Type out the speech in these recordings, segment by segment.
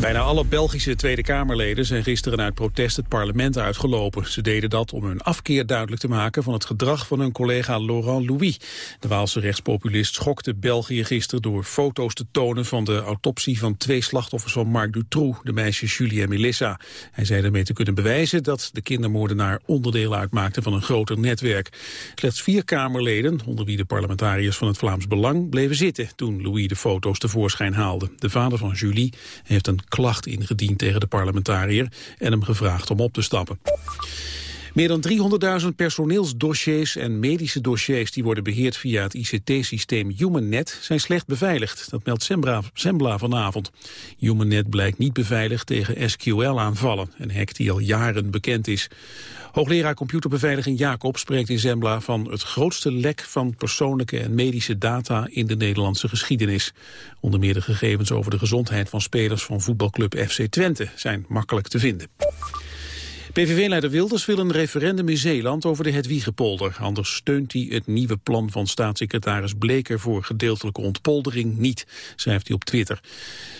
Bijna alle Belgische Tweede Kamerleden zijn gisteren uit protest het parlement uitgelopen. Ze deden dat om hun afkeer duidelijk te maken van het gedrag van hun collega Laurent Louis. De Waalse rechtspopulist schokte België gisteren door foto's te tonen van de autopsie van twee slachtoffers van Marc Dutroux, de meisjes Julie en Melissa. Hij zei daarmee te kunnen bewijzen dat de kindermoordenaar onderdeel uitmaakte van een groter netwerk. Slechts vier Kamerleden, onder wie de parlementariërs van het Vlaams Belang, bleven zitten toen Louis de foto's tevoorschijn haalde. De vader van Julie heeft een klacht ingediend tegen de parlementariër en hem gevraagd om op te stappen. Meer dan 300.000 personeelsdossiers en medische dossiers die worden beheerd via het ICT-systeem HumanNet zijn slecht beveiligd. Dat meldt Sembra, Sembla vanavond. HumanNet blijkt niet beveiligd tegen SQL-aanvallen, een hack die al jaren bekend is. Hoogleraar computerbeveiliging Jacob spreekt in Zembla van het grootste lek van persoonlijke en medische data in de Nederlandse geschiedenis. Onder meer de gegevens over de gezondheid van spelers van voetbalclub FC Twente zijn makkelijk te vinden. PVV-leider Wilders wil een referendum in Zeeland over de Hedwiegepolder. Anders steunt hij het nieuwe plan van staatssecretaris Bleker voor gedeeltelijke ontpoldering niet, schrijft hij op Twitter.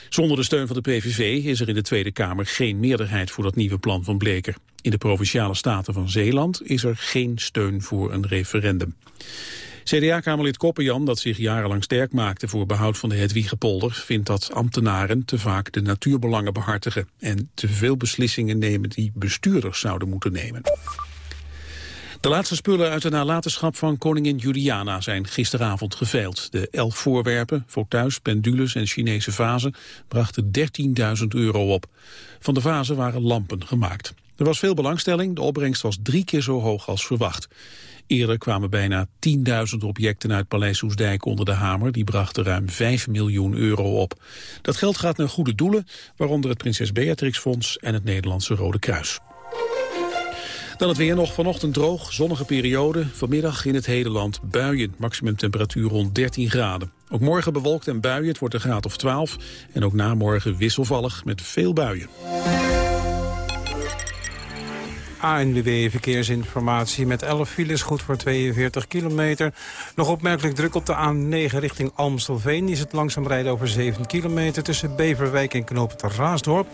Zonder de steun van de PVV is er in de Tweede Kamer geen meerderheid voor dat nieuwe plan van Bleker. In de Provinciale Staten van Zeeland is er geen steun voor een referendum. CDA-kamerlid Koppenjan, dat zich jarenlang sterk maakte voor behoud van de Hedwiegepolder, vindt dat ambtenaren te vaak de natuurbelangen behartigen en te veel beslissingen nemen die bestuurders zouden moeten nemen. De laatste spullen uit de nalatenschap van koningin Juliana zijn gisteravond geveild. De elf voorwerpen, fauteuils, pendules en Chinese vazen brachten 13.000 euro op. Van de vazen waren lampen gemaakt. Er was veel belangstelling, de opbrengst was drie keer zo hoog als verwacht. Eerder kwamen bijna 10.000 objecten uit Paleis Soesdijk onder de hamer. Die brachten ruim 5 miljoen euro op. Dat geld gaat naar goede doelen, waaronder het Prinses Beatrix Fonds en het Nederlandse Rode Kruis. Dan het weer nog vanochtend droog, zonnige periode. Vanmiddag in het hele land buien, maximum temperatuur rond 13 graden. Ook morgen bewolkt en buien, het wordt een graad of 12. En ook na morgen wisselvallig met veel buien. ANWB Verkeersinformatie met 11 files, goed voor 42 kilometer. Nog opmerkelijk druk op de A9 richting Almstelveen. Is het langzaam rijden over 7 kilometer tussen Beverwijk en Knoopend Raasdorp.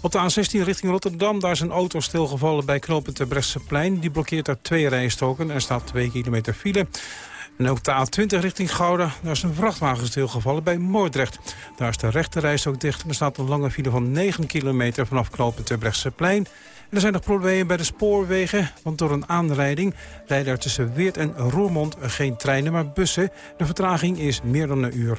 Op de A16 richting Rotterdam, daar is een auto stilgevallen bij knooppunt Bresseplein. Die blokkeert daar twee rijstoken en staat 2 kilometer file. En ook de A20 richting Gouda, daar is een vrachtwagen stilgevallen bij Moordrecht. Daar is de rechte ook dicht en er staat een lange file van 9 kilometer vanaf knooppunt Bresseplein. Er zijn nog problemen bij de spoorwegen, want door een aanrijding rijden er tussen Weert en Roermond geen treinen, maar bussen. De vertraging is meer dan een uur.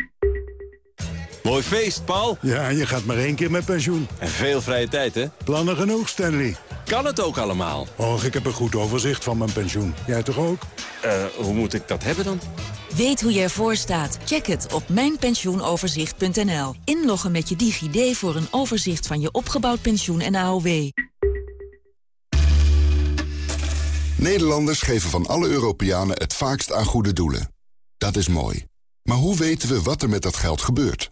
Mooi feest, Paul. Ja, je gaat maar één keer met pensioen. En veel vrije tijd, hè? Plannen genoeg, Stanley. Kan het ook allemaal? Och, ik heb een goed overzicht van mijn pensioen. Jij toch ook? Eh, hoe moet ik dat hebben dan? Weet hoe je ervoor staat? Check het op mijnpensioenoverzicht.nl. Inloggen met je DigiD voor een overzicht van je opgebouwd pensioen en AOW. Nederlanders geven van alle Europeanen het vaakst aan goede doelen. Dat is mooi. Maar hoe weten we wat er met dat geld gebeurt?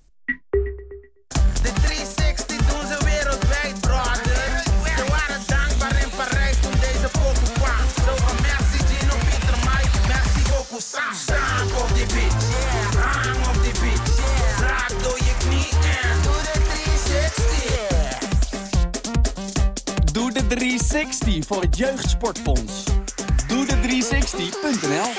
360 voor het Jeugdsportfonds. Doe de 360.nl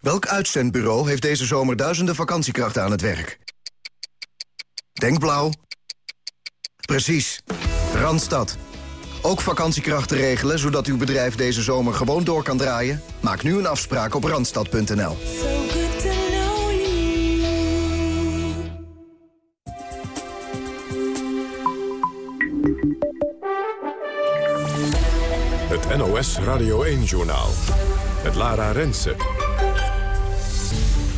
Welk uitzendbureau heeft deze zomer duizenden vakantiekrachten aan het werk? Denk blauw. Precies. Randstad. Ook vakantiekrachten regelen, zodat uw bedrijf deze zomer gewoon door kan draaien? Maak nu een afspraak op randstad.nl. NOS Radio 1-journaal. Met Lara Rensen.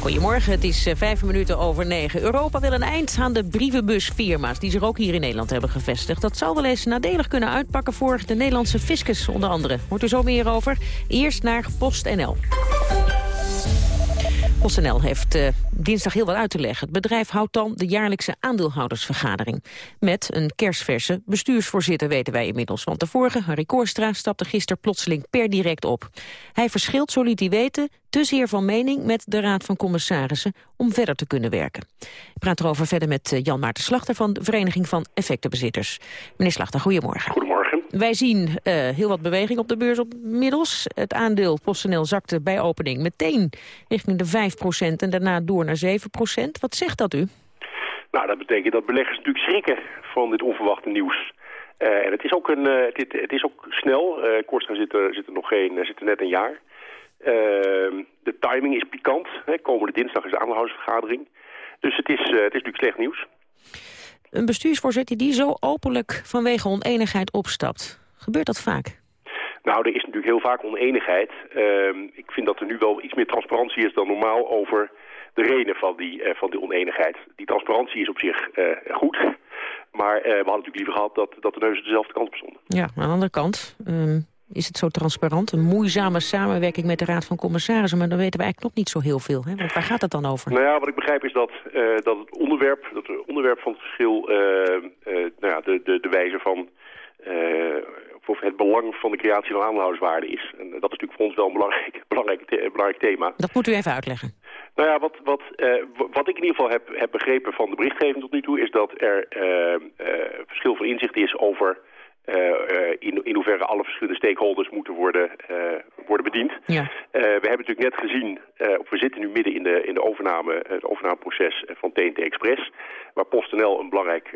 Goedemorgen, het is eh, vijf minuten over negen. Europa wil een eind aan de brievenbusfirma's... die zich ook hier in Nederland hebben gevestigd. Dat zou wel eens nadelig kunnen uitpakken voor de Nederlandse fiscus onder andere. Hoort u zo meer over? Eerst naar PostNL. PostNL heeft uh, dinsdag heel wat uit te leggen. Het bedrijf houdt dan de jaarlijkse aandeelhoudersvergadering. Met een kerstverse bestuursvoorzitter weten wij inmiddels. Want de vorige, Harry Koorstra, stapte gisteren plotseling per direct op. Hij verschilt, zo liet hij weten, te zeer van mening met de Raad van Commissarissen om verder te kunnen werken. Ik praat erover verder met uh, Jan Maarten Slachter van de Vereniging van Effectenbezitters. Meneer Slachter, goedemorgen. Wij zien uh, heel wat beweging op de beurs inmiddels. Het aandeel PostNL zakte bij opening meteen richting de 5% en daarna door naar 7% Wat zegt dat u? Nou, dat betekent dat beleggers natuurlijk schrikken van dit onverwachte nieuws. Uh, en het is ook, een, uh, het, het, is ook snel. Uh, zit er, nog geen, zit net een jaar. de timing is pikant. Hè. Komende dinsdag is de aandeelhoudersvergadering. Dus het is, het is natuurlijk slecht nieuws. Een bestuursvoorzitter die zo openlijk vanwege oneenigheid opstapt. Gebeurt dat vaak? Nou, er is natuurlijk heel vaak oneenigheid. Uh, ik vind dat er nu wel iets meer transparantie is dan normaal over de reden van die, uh, van die oneenigheid. Die transparantie is op zich uh, goed. Maar uh, we hadden natuurlijk liever gehad dat, dat de neuzen dezelfde kant op stonden. Ja, aan de andere kant um, is het zo transparant. Een moeizame samenwerking met de Raad van Commissarissen. Maar dan weten we eigenlijk nog niet zo heel veel. Hè? Want waar gaat het dan over? Nou ja, wat ik begrijp is dat, dat het onderwerp, dat het onderwerp van het verschil... nou ja, de, de, de wijze van of het belang van de creatie van aandeelhouderswaarde is. En dat is natuurlijk voor ons wel een belangrijk, belangrijk, belangrijk thema. Dat moet u even uitleggen. Nou ja, wat, wat, uh, wat ik in ieder geval heb, heb begrepen van de berichtgeving tot nu toe... is dat er uh, uh, verschil van inzicht is over in, in hoeverre alle verschillende stakeholders moeten worden, worden bediend. Ja. we hebben natuurlijk net gezien, we zitten nu midden in de, in de overname, het overnameproces van TNT Express... waar PostNL een belangrijk,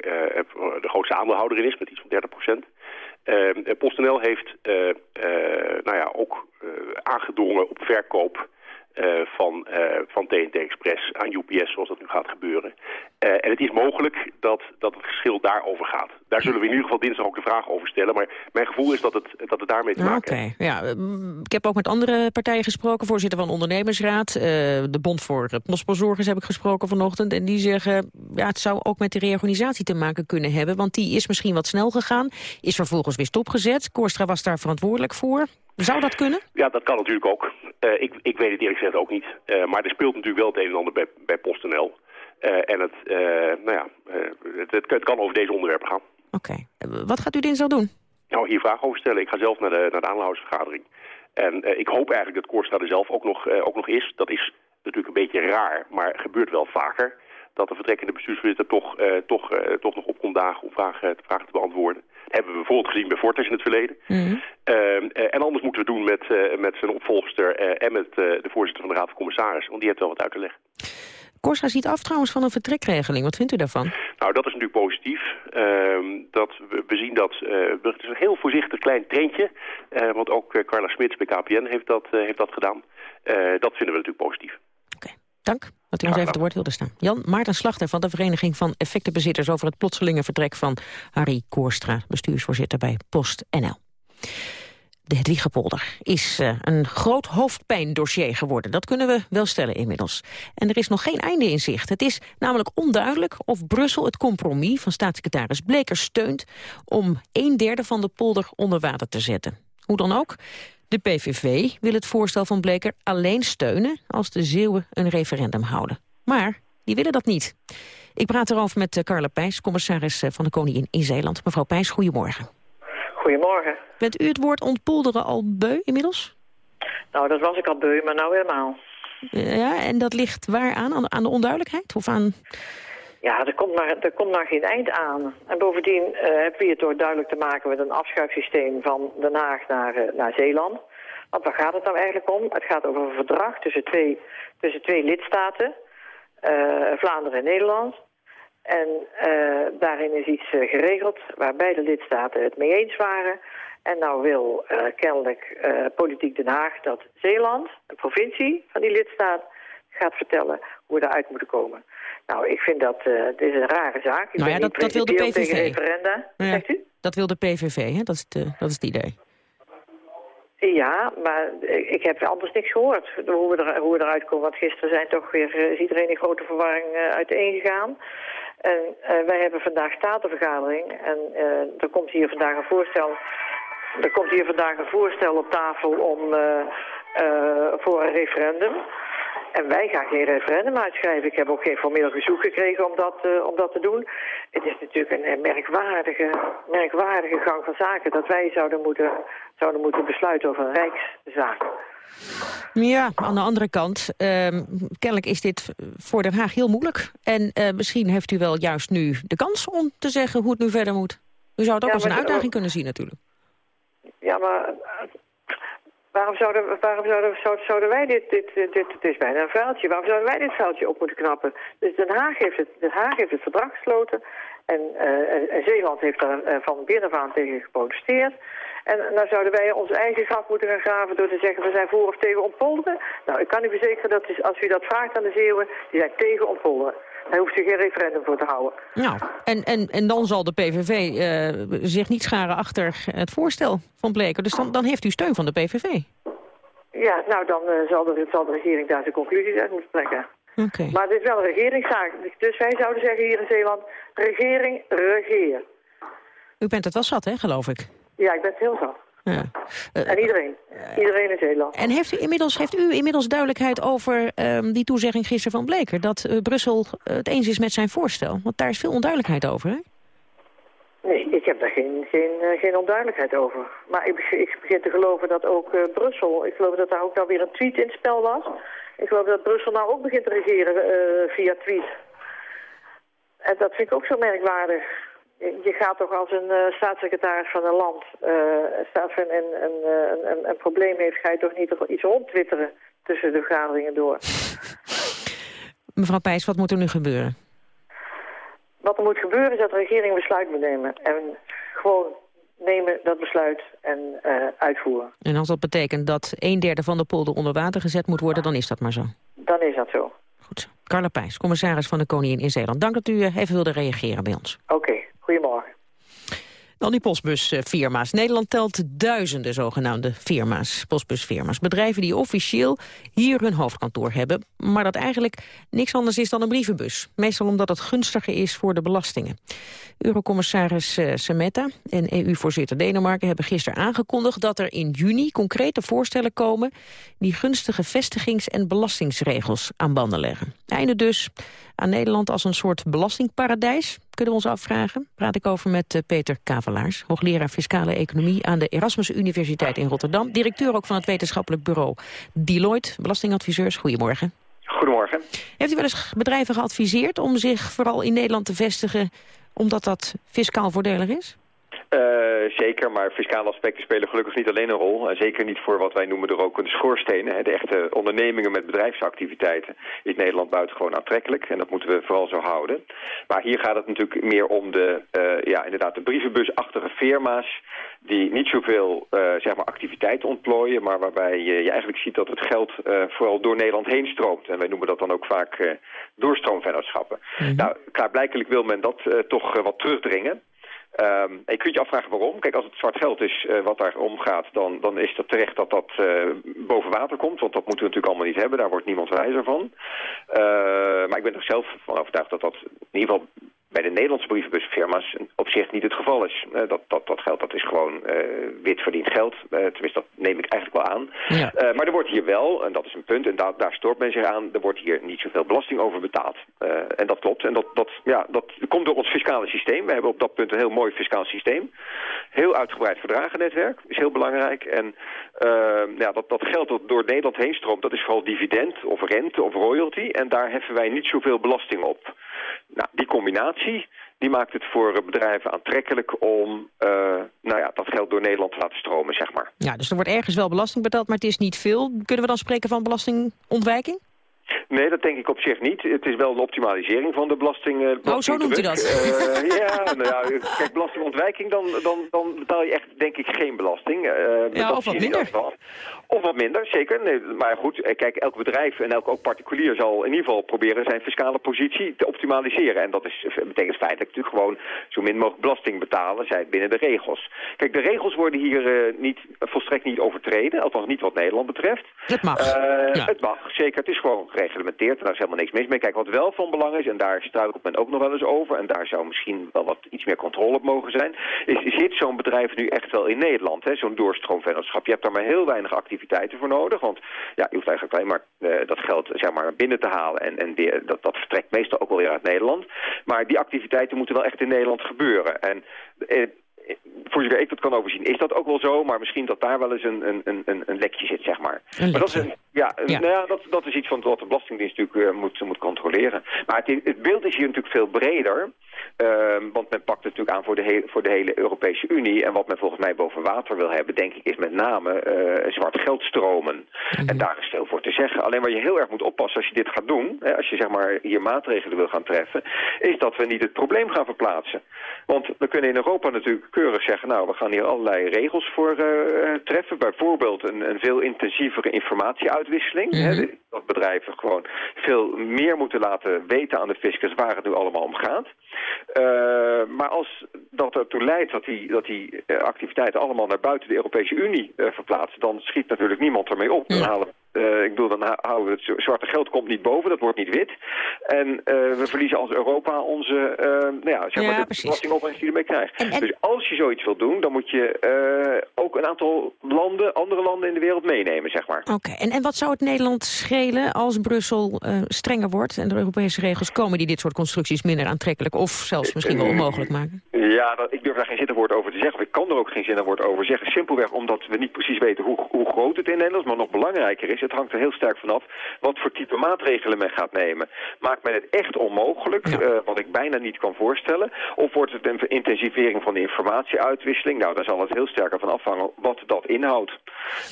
de grootste aandeelhouder in is met iets van 30 procent. Uh, PostNL heeft nou ja, ook aangedrongen op verkoop van, van TNT Express aan UPS, zoals dat nu gaat gebeuren. En het is mogelijk dat, dat het geschil daarover gaat. Daar zullen we in ieder geval dinsdag ook de vraag over stellen. Maar mijn gevoel is dat het, dat het daarmee te maken heeft. Oké, ja. Ik heb ook met andere partijen gesproken. Voorzitter van de Ondernemersraad, de Bond voor Postbezorgers heb ik gesproken vanochtend. En die zeggen, ja, het zou ook met de reorganisatie te maken kunnen hebben. Want die is misschien wat snel gegaan. Is vervolgens weer stopgezet. Korstra was daar verantwoordelijk voor. Zou dat kunnen? Ja, dat kan natuurlijk ook. Uh, ik, ik weet het eerlijk gezegd ook niet. Uh, maar er speelt natuurlijk wel het een en ander bij, bij PostNL. Uh, en het, nou ja, het, het, het, kan over deze onderwerpen gaan. Oké. Okay. Wat gaat u dinsdag doen? Nou, hier vragen over stellen. Ik ga zelf naar de, naar de aandeelhoudersvergadering. En ik hoop eigenlijk dat Korstra er zelf ook nog, ook nog is. Dat is natuurlijk een beetje raar, maar gebeurt wel vaker dat de vertrekkende bestuursvoorzitter toch, uh, toch, uh, toch nog opkomt dagen om vragen, vragen te beantwoorden. Dat hebben we bijvoorbeeld gezien bij Fortis in het verleden. Mm -hmm. uh, en anders moeten we doen met, met zijn opvolgster en met de voorzitter van de Raad van Commissarissen. Want die heeft wel wat uit te leggen. Korsa ziet af trouwens van een vertrekregeling. Wat vindt u daarvan? Nou, dat is natuurlijk positief. Uh, dat we, we, zien dat... Uh, het is een heel voorzichtig klein treintje. Uh, want ook Carla Smits bij KPN heeft dat, heeft dat gedaan. dat vinden we natuurlijk positief. Oké, okay. dank dat u ons even te woord wilde staan. Jan Maarten Slachter van de Vereniging van Effectenbezitters... over het plotselinge vertrek van Harry Koorstra... bestuursvoorzitter bij PostNL. De Hedwiggepolder is uh, een groot hoofdpijndossier geworden. Dat kunnen we wel stellen inmiddels. En er is nog geen einde in zicht. Het is namelijk onduidelijk of Brussel het compromis van staatssecretaris Bleker steunt... om een derde van de polder onder water te zetten. Hoe dan ook, de PVV wil het voorstel van Bleker alleen steunen... als de Zeeuwen een referendum houden. Maar die willen dat niet. Ik praat erover met Carla Pijs, commissaris van de Koningin in Zeeland. Mevrouw Pijs, goedemorgen. Goedemorgen. Bent u het woord ontpolderen al beu inmiddels? Nou, dat was ik al beu, maar nou helemaal. Ja, en dat ligt waar aan? Aan de onduidelijkheid? Of aan... Ja, er komt, maar, er komt maar geen eind aan. En bovendien uh, hebben we het door duidelijk te maken met een afschuifsysteem van Den Haag naar, uh, naar Zeeland. Want waar gaat het nou eigenlijk om? Het gaat over een verdrag tussen twee tussen twee lidstaten, eh, Vlaanderen en Nederland. En eh, daarin is iets eh, geregeld waar beide lidstaten het mee eens waren. En nou wil eh, kennelijk politiek Den Haag dat Zeeland, een provincie van die lidstaat, gaat vertellen hoe we eruit moeten komen. Nou, ik vind dat, dit is een rare zaak. Ik Nou ja, dat- dat wil de PVV. tegen referenda. Ja, Zegt u? Dat wil de PVV, hè? Dat, is het, dat is het idee. Ja, maar ik heb anders niks gehoord hoe we, er, hoe we eruit komen. Want gisteren zijn toch weer, is iedereen in grote verwarring uiteengegaan. En uh, wij hebben vandaag statenvergadering. En uh, er komt hier vandaag een voorstel. Er komt hier vandaag een voorstel op tafel om uh, voor een referendum. En wij gaan geen referendum uitschrijven. Ik heb ook geen formeel verzoek gekregen om dat, om dat te doen. Het is natuurlijk een merkwaardige, merkwaardige gang van zaken... dat wij zouden moeten, zouden moeten besluiten over een rijkszaak. Ja, aan de andere kant, uh, kennelijk is dit voor Den Haag heel moeilijk. En uh, misschien heeft u wel juist nu de kans om te zeggen hoe het nu verder moet. U zou het ook ja, als een uitdaging kunnen zien natuurlijk. Ja, maar Waarom zouden, waarom zouden, zouden, wij dit, dit, dit, dit, het is bijna een vuiltje, waarom zouden wij dit vuiltje op moeten knappen? Dus Den Haag heeft het, Den Haag heeft het verdrag gesloten en, uh, Zeeland heeft daar uh, van binnen aan tegen geprotesteerd. En nou zouden wij ons eigen graf moeten gaan graven door te zeggen we zijn voor of tegen ontpolderen. Nou, ik kan u verzekeren dat is, als u dat vraagt aan de Zeeuwen, die zijn tegen ontpolderen. Daar hoeft u geen referendum voor te houden. Nou, en, en, en dan zal de PVV uh, zich niet scharen achter het voorstel van Bleker. Dus dan, dan heeft u steun van de PVV. Ja, nou dan uh, zal, de, zal de regering daar zijn conclusies uit moeten trekken. Okay. Maar het is wel een regeringszaak. Dus wij zouden zeggen hier in Zeeland, regering, regeer. U bent het wel zat, hè, geloof ik? Ja, ik ben het heel zat. Ja. Uh, en iedereen. Uh, iedereen in Zeeland. En heeft u inmiddels, heeft u inmiddels duidelijkheid over um, die toezegging gisteren van Bleker... dat uh, Brussel het eens is met zijn voorstel? Want daar is veel onduidelijkheid over, hè? Nee, ik heb daar geen, geen, geen onduidelijkheid over. Maar ik, ik begin te geloven dat ook Brussel... ik geloof dat daar ook nou weer een tweet in het spel was. Ik geloof dat Brussel nou ook begint te regeren via tweet. En dat vind ik ook zo merkwaardig je gaat toch als een uh, staatssecretaris van een land, uh, staat een, een, een, een, een probleem heeft, ga je toch niet iets rondtwitteren tussen de vergaderingen door. Mevrouw Pijs, wat moet er nu gebeuren? Wat er moet gebeuren is dat de regering een besluit moet nemen. En gewoon nemen dat besluit en uh, uitvoeren. En als dat betekent dat een derde van de polder onder water gezet moet worden, dan is dat maar zo? Dan is dat zo. Goed. Carla Pijs, commissaris van de Koningin in Zeeland. Dank dat u even wilde reageren bij ons. Oké. Okay. Goedemorgen. Dan die postbusfirma's. Nederland telt duizenden zogenaamde firma's, postbusfirma's. Bedrijven die officieel hier hun hoofdkantoor hebben... maar dat eigenlijk niks anders is dan een brievenbus. Meestal omdat het gunstiger is voor de belastingen. Eurocommissaris uh, Semeta en EU-voorzitter Denemarken hebben gisteren aangekondigd... dat er in juni concrete voorstellen komen... die gunstige vestigings- en belastingsregels aan banden leggen. Einde dus aan Nederland als een soort belastingparadijs, kunnen we ons afvragen. Praat ik over met uh, Peter Kavelaars, hoogleraar fiscale economie aan de Erasmus Universiteit in Rotterdam. Directeur ook van het wetenschappelijk bureau Deloitte, belastingadviseurs. Goedemorgen. Goedemorgen. Heeft u wel eens bedrijven geadviseerd om zich vooral in Nederland te vestigen, omdat dat fiscaal voordelig is? Uh, zeker, maar fiscale aspecten spelen gelukkig niet alleen een rol. En zeker niet voor wat wij noemen de rokende schoorstenen. De echte ondernemingen met bedrijfsactiviteiten is Nederland buitengewoon aantrekkelijk. En dat moeten we vooral zo houden. Maar hier gaat het natuurlijk meer om de, uh, ja, inderdaad de brievenbusachtige firma's... die niet zoveel uh, zeg maar activiteit ontplooien... maar waarbij je, je eigenlijk ziet dat het geld vooral door Nederland heen stroomt. En wij noemen dat dan ook vaak doorstroomvennootschappen. Mm -hmm. Nou, klaarblijkelijk wil men dat toch wat terugdringen... Um, je kunt je afvragen waarom. Kijk, als het zwart geld is uh, wat daar omgaat, dan, dan is het terecht dat dat uh, boven water komt. Want dat moeten we natuurlijk allemaal niet hebben. Daar wordt niemand wijzer van. Uh, maar ik ben er zelf van overtuigd dat dat in ieder geval bij de Nederlandse brievenbusfirma's op zich niet het geval is. Uh, dat, dat, dat geld dat is gewoon uh, wit verdiend geld. Uh, tenminste, dat neem ik eigenlijk wel aan. Ja. maar er wordt hier wel, en dat is een punt, en daar, daar stoort men zich aan... er wordt hier niet zoveel belasting over betaald. en dat klopt. En dat, dat, ja, dat komt door ons fiscale systeem. We hebben op dat punt een heel mooi fiscaal systeem. Heel uitgebreid verdragennetwerk, is heel belangrijk. En ja, dat, dat geld dat door Nederland heen stroomt... dat is vooral dividend of rente of royalty. En daar heffen wij niet zoveel belasting op. Nou, die combinatie die maakt het voor bedrijven aantrekkelijk om uh, nou ja, dat geld door Nederland te laten stromen, zeg maar. Ja, dus er wordt ergens wel belasting betaald, maar het is niet veel. Kunnen we dan spreken van belastingontwijking? Nee, dat denk ik op zich niet. Het is wel een optimalisering van de belasting. Uh, oh, zo noemt u dat? Uh, ja, nou ja, kijk, belastingontwijking, dan, dan, dan betaal je echt, denk ik, geen belasting. Uh, ja, of wat minder. Of wat minder, zeker. Nee, maar goed, kijk, elk bedrijf en elk ook particulier zal in ieder geval proberen zijn fiscale positie te optimaliseren. En dat is, betekent feitelijk natuurlijk gewoon zo min mogelijk belasting betalen, zij binnen de regels. Kijk, de regels worden hier niet, volstrekt niet overtreden, althans niet wat Nederland betreft. Het mag. Ja. Het mag, zeker. Het is gewoon gereglementeerd en daar is helemaal niks mis mee. Kijk, wat wel van belang is, en daar struikelt men ook nog wel eens over... en daar zou misschien wel wat iets meer controle op mogen zijn... is, zit zo'n bedrijf nu echt wel in Nederland, zo'n doorstroomvennootschap? Je hebt daar maar heel weinig activiteiten voor nodig, want ja, je hoeft eigenlijk alleen maar uh, dat geld zeg maar, binnen te halen... en, en dat, dat vertrekt meestal ook wel weer uit Nederland. Maar die activiteiten moeten wel echt in Nederland gebeuren. En eh, voor zover ik dat kan overzien, is dat ook wel zo. Maar misschien dat daar wel eens een, een, een, een lekje zit, zeg maar. maar dat is, ja, Nou ja, dat, dat is iets van wat de Belastingdienst natuurlijk uh, moet, moet controleren. Maar het, het, beeld is hier natuurlijk veel breder. Uh, want men pakt het natuurlijk aan voor de, hele, voor de hele Europese Unie. En wat men volgens mij boven water wil hebben, denk ik, is met name uh, zwart geldstromen. Mm En daar is veel voor te zeggen. Alleen waar je heel erg moet oppassen als je dit gaat doen, hè, als je zeg maar hier maatregelen wil gaan treffen, is dat we niet het probleem gaan verplaatsen. Want we kunnen in Europa natuurlijk keurig zeggen, nou, we gaan hier allerlei regels voor uh, treffen. Bijvoorbeeld een, een veel intensievere informatieuitwisseling. Mm -hmm. hè, dat bedrijven gewoon veel meer moeten laten weten aan de fiscus waar het nu allemaal om gaat. Uh, maar als dat ertoe leidt dat die, dat die activiteiten allemaal naar buiten de Europese Unie verplaatsen, dan schiet natuurlijk niemand ermee op. Dan halen uh, ik bedoel, dan houden we het zwarte geld komt niet boven, dat wordt niet wit. En uh, we verliezen als Europa onze, uh, nou ja, zeg maar, ja, de belastingopbrengst die je ermee krijgt. En, en... Dus als je zoiets wil doen, dan moet je ook een aantal landen, andere landen in de wereld meenemen, zeg maar. Oké, okay. en, en wat zou het Nederland schelen als Brussel strenger wordt en de Europese regels komen die dit soort constructies minder aantrekkelijk of zelfs misschien wel onmogelijk maken? Ja, dat, ik durf daar geen zinnig woord over te zeggen. Ik kan er ook geen zinnig woord over zeggen. Simpelweg omdat we niet precies weten hoe, hoe groot het in Nederland is, maar nog belangrijker is het hangt er heel sterk vanaf wat voor type maatregelen men gaat nemen. Maakt men het echt onmogelijk, ja. uh, wat ik bijna niet kan voorstellen, of wordt het een intensivering van de informatieuitwisseling? Nou, daar zal het heel sterk van afhangen wat dat inhoudt.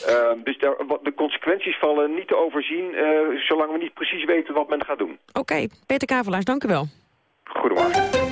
Uh, dus daar, wat, de consequenties vallen niet te overzien, uh, zolang we niet precies weten wat men gaat doen. Oké, okay. Peter Kavelaars, dank u wel. Goedemorgen.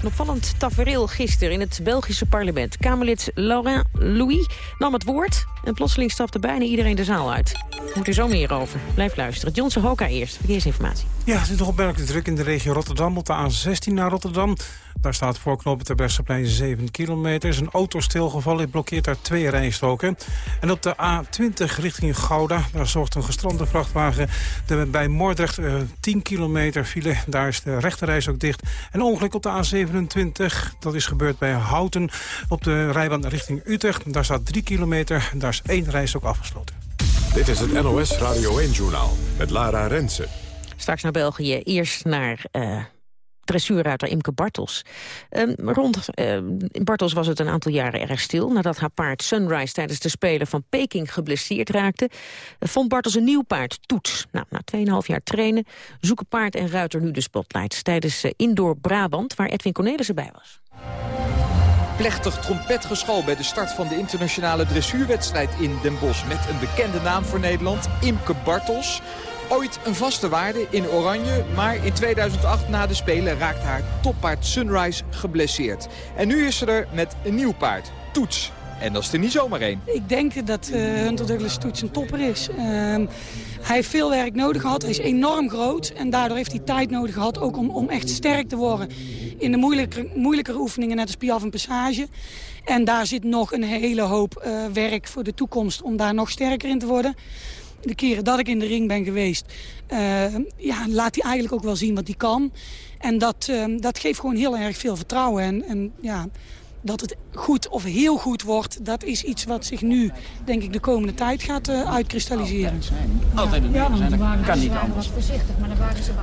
Een opvallend tafereel gisteren in het Belgische parlement. Kamerlid Laurent Louis nam het woord en plotseling stapte bijna iedereen de zaal uit. Moet er zo meer over. Blijf luisteren. Johnson Hoka eerst, verkeersinformatie. Ja, het is nog opmerkelijk druk in de regio Rotterdam op de A16 naar Rotterdam. Daar staat voor ter Bresseplein 7 kilometer. is een auto stilgevallen, het blokkeert daar twee rijstroken. En op de A20 richting Gouda, daar zorgt een gestrande vrachtwagen... De, bij Moordrecht uh, 10 kilometer file, daar is de rechterreis ook dicht. En ongeluk op de A27, dat is gebeurd bij Houten... op de rijbaan richting Utrecht. Daar staat 3 kilometer, daar is één reis ook afgesloten. Dit is het NOS Radio 1-journaal met Lara Rensen. Straks naar België, eerst naar... Uh dressuurruiter Imke Bartels. Uh, rond uh, Bartels was het een aantal jaren erg stil... nadat haar paard Sunrise tijdens de Spelen van Peking geblesseerd raakte... Vond Bartels een nieuw paard, Toets. Nou, na 2,5 jaar trainen zoeken paard en ruiter nu de spotlights... tijdens Indoor Brabant, waar Edwin Cornelissen bij was. Plechtig trompetgeschal bij de start van de internationale dressuurwedstrijd in Den Bosch... met een bekende naam voor Nederland, Imke Bartels... Ooit een vaste waarde in oranje, maar in 2008 na de Spelen raakte haar toppaard Sunrise geblesseerd. En nu is ze er met een nieuw paard, Toets. En dat is er niet zomaar één. Ik denk dat uh, Hunter Douglas Toets een topper is. Uh, hij heeft veel werk nodig gehad, hij is enorm groot. En daardoor heeft hij tijd nodig gehad ook om, om echt sterk te worden. In de moeilijkere, moeilijkere oefeningen, net als Piaf en Passage. En daar zit nog een hele hoop uh, werk voor de toekomst om daar nog sterker in te worden de keren dat ik in de ring ben geweest... Uh, ja, laat hij eigenlijk ook wel zien wat hij kan. En dat, uh, dat geeft gewoon heel erg veel vertrouwen. En, en ja, dat het goed of heel goed wordt, dat is iets wat zich nu, denk ik, de komende tijd gaat uh, uitkristalliseren. Altijd een ja, zijn, dat kan niet anders.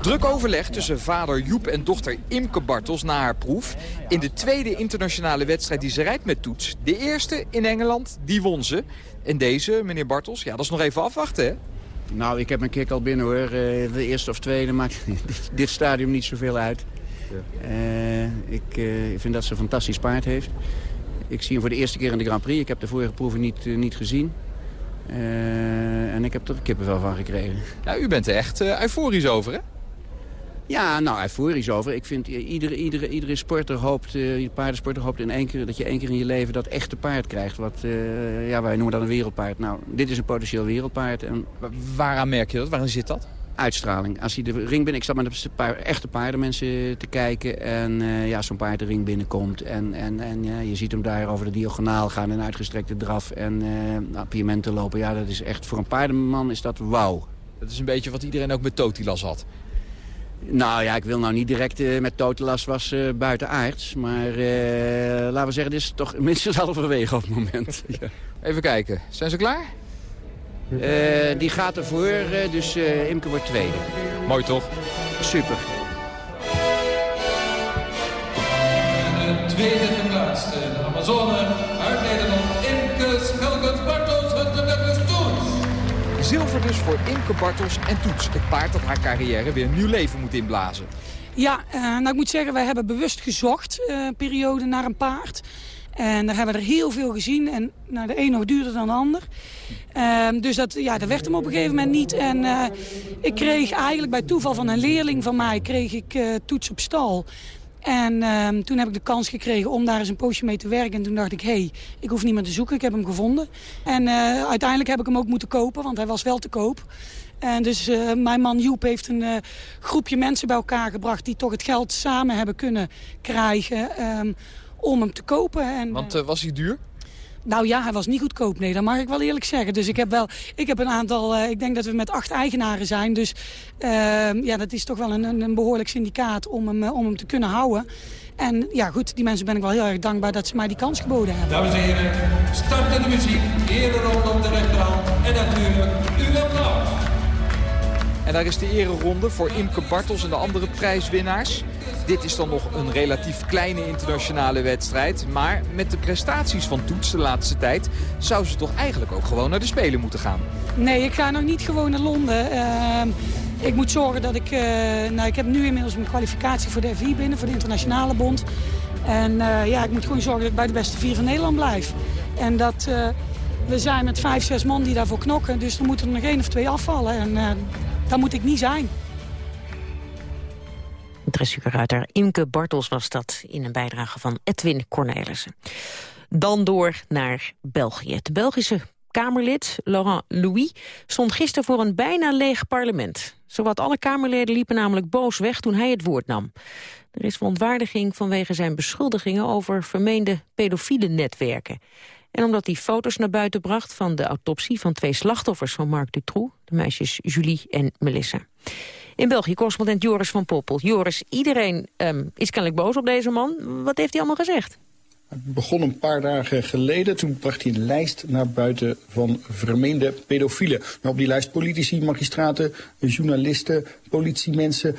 Druk overleg tussen vader Joep en dochter Imke Bartels na haar proef. In de tweede internationale wedstrijd die ze rijdt met toets. De eerste in Engeland, die won ze. En deze, meneer Bartels, ja, dat is nog even afwachten, hè? Nou, ik heb mijn kick al binnen, hoor. De eerste of tweede maakt dit stadium niet zoveel uit. Ja. Uh, ik uh, vind dat ze een fantastisch paard heeft. Ik zie hem voor de eerste keer in de Grand Prix. Ik heb de vorige proeven niet, uh, niet gezien. Uh, en ik heb er kippenvel van gekregen. Ja, u bent er echt uh, euforisch over, hè? Ja, nou, euforisch over. Ik vind, iedere, iedere, iedere sporter hoopt, uh, paardensporter hoopt in één keer, dat je één keer in je leven dat echte paard krijgt. Wat, ja, wij noemen dat een wereldpaard. Nou, dit is een potentieel wereldpaard. En... Waaraan merk je dat? Waarin zit dat? uitstraling. Als hij de ring binnen... Ik zat met een paar echte paardenmensen te kijken. En uh, ja, zo'n paard de ring binnenkomt. En, en, en ja, je ziet hem daar over de diagonaal gaan. En uitgestrekte draf. En nou, piementen lopen. Ja, dat is echt... Voor een paardenman is dat wauw. Dat is een beetje wat iedereen ook met Totilas had. Nou ja, ik wil nou niet direct uh, met Totilas was uh, buitenaards. Maar laten we zeggen, dit is toch minstens halverwege op het moment. ja. Even kijken. Zijn ze klaar? Uh, die gaat ervoor, uh, dus uh, Imke wordt tweede. Mooi toch? Super. En de tweede geplaatste, de Amazone uit Nederland, Zilver dus voor Imke Bartels en Toets. Het paard dat haar carrière weer een nieuw leven moet inblazen. Ja, nou ik moet zeggen, wij hebben bewust gezocht, periode, naar een paard. En daar hebben we er heel veel gezien. En nou, de een nog duurder dan de ander. Um, dus dat, ja, dat werd hem op een gegeven moment niet. En uh, ik kreeg eigenlijk bij toeval van een leerling van mij... kreeg ik toets op stal. En uh, toen heb ik de kans gekregen om daar eens een poosje mee te werken. En toen dacht ik, hé, hey, ik hoef niet meer te zoeken. Ik heb hem gevonden. En uh, uiteindelijk heb ik hem ook moeten kopen, want hij was wel te koop. En dus uh, mijn man Joep heeft een uh, groepje mensen bij elkaar gebracht... die toch het geld samen hebben kunnen krijgen... Um, om hem te kopen. En, Want uh, was hij duur? Nou ja, hij was niet goedkoop, nee, dat mag ik wel eerlijk zeggen. Dus ik heb wel, ik heb een aantal, uh, ik denk dat we met acht eigenaren zijn. Dus uh, ja, dat is toch wel een, een behoorlijk syndicaat om hem, om hem te kunnen houden. En ja, goed, die mensen ben ik wel heel erg dankbaar dat ze mij die kans geboden hebben. Dames en heren, starten de muziek, ereronde op de rechterhand en natuurlijk uw applaus. En daar is de ereronde voor Imke Bartels en de andere prijswinnaars. Dit is dan nog een relatief kleine internationale wedstrijd. Maar met de prestaties van Toets de laatste tijd... zou ze toch eigenlijk ook gewoon naar de Spelen moeten gaan? Nee, ik ga nog niet gewoon naar Londen. Uh, ik moet zorgen dat ik... Uh, nou, ik heb nu inmiddels mijn kwalificatie voor de FI binnen, voor de internationale bond. En uh, ja, ik moet gewoon zorgen dat ik bij de beste vier van Nederland blijf. En dat... we zijn met vijf, zes man die daarvoor knokken. Dus er moeten er nog één of twee afvallen. En dat moet ik niet zijn. Dressuurruiter Imke Bartels was dat in een bijdrage van Edwin Cornelissen. Dan door naar België. Het Belgische Kamerlid Laurent Louis stond gisteren voor een bijna leeg parlement. Zowat alle Kamerleden liepen namelijk boos weg toen hij het woord nam. Er is verontwaardiging vanwege zijn beschuldigingen over vermeende pedofiele netwerken. En omdat hij foto's naar buiten bracht van de autopsie van twee slachtoffers van Marc Dutroux, de meisjes Julie en Melissa. In België, correspondent Joris van Poppel. Joris, iedereen um, is kennelijk boos op deze man. Wat heeft hij allemaal gezegd? Begon een paar dagen geleden. Toen bracht hij een lijst naar buiten van vermeende pedofielen. Nou, op die lijst politici, magistraten, journalisten, politiemensen.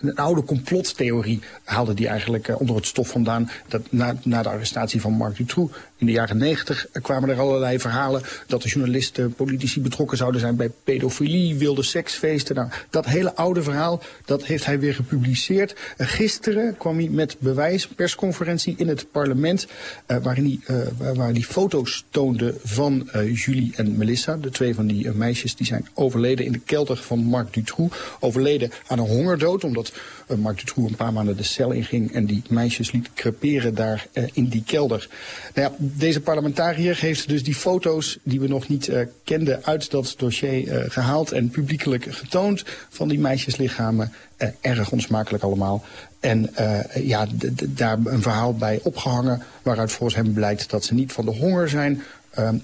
Een oude complottheorie haalde die eigenlijk eh, onder het stof vandaan. Dat na, na de arrestatie van Marc Dutroux in de jaren negentig kwamen er allerlei verhalen dat de journalisten, politici betrokken zouden zijn bij pedofilie, wilde seksfeesten. Nou, dat hele oude verhaal, dat heeft hij weer gepubliceerd. Uh, gisteren kwam hij met bewijs, persconferentie in het parlement, uh, waarin hij, uh, waar hij foto's toonde van Julie en Melissa. De twee van die meisjes die zijn overleden in de kelder van Marc Dutroux. Overleden aan een hongerdood, omdat Marc Dutroux een paar maanden de cel inging en die meisjes liet creperen daar in die kelder. Nou ja, deze parlementariër heeft dus die foto's die we nog niet kenden uit dat dossier gehaald en publiekelijk getoond van die meisjeslichamen. Erg onsmakelijk allemaal. En ja, daar een verhaal bij opgehangen waaruit volgens hem blijkt dat ze niet van de honger zijn, ehm,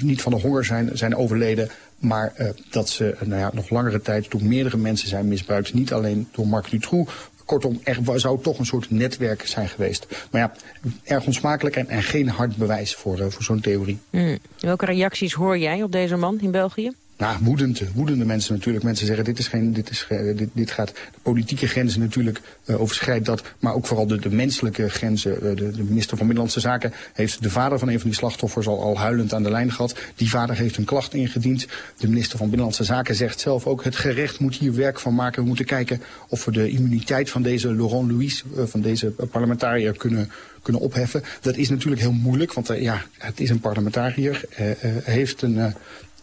niet van de honger zijn, zijn overleden, maar uh, dat ze nou ja, nog langere tijd door meerdere mensen zijn misbruikt. Niet alleen door Marc Dutroux, Kortom, er zou toch een soort netwerk zijn geweest. Maar ja, erg onsmakelijk en, geen hard bewijs voor, voor zo'n theorie. Mm. Welke reacties hoor jij op deze man in België? Nou, woedende, woedende mensen natuurlijk. Mensen zeggen, dit, is geen, dit, is, dit, dit gaat de politieke grenzen natuurlijk uh, overschrijdt dat. Maar ook vooral de, de menselijke grenzen. Uh, de, de minister van Binnenlandse Zaken heeft de vader van een van die slachtoffers al, al huilend aan de lijn gehad. Die vader heeft een klacht ingediend. De minister van Binnenlandse Zaken zegt zelf ook, het gerecht moet hier werk van maken. We moeten kijken of we de immuniteit van deze Laurent Louis, uh, van deze parlementariër kunnen kunnen opheffen. Dat is natuurlijk heel moeilijk, want ja, het is een parlementariër. Heeft een,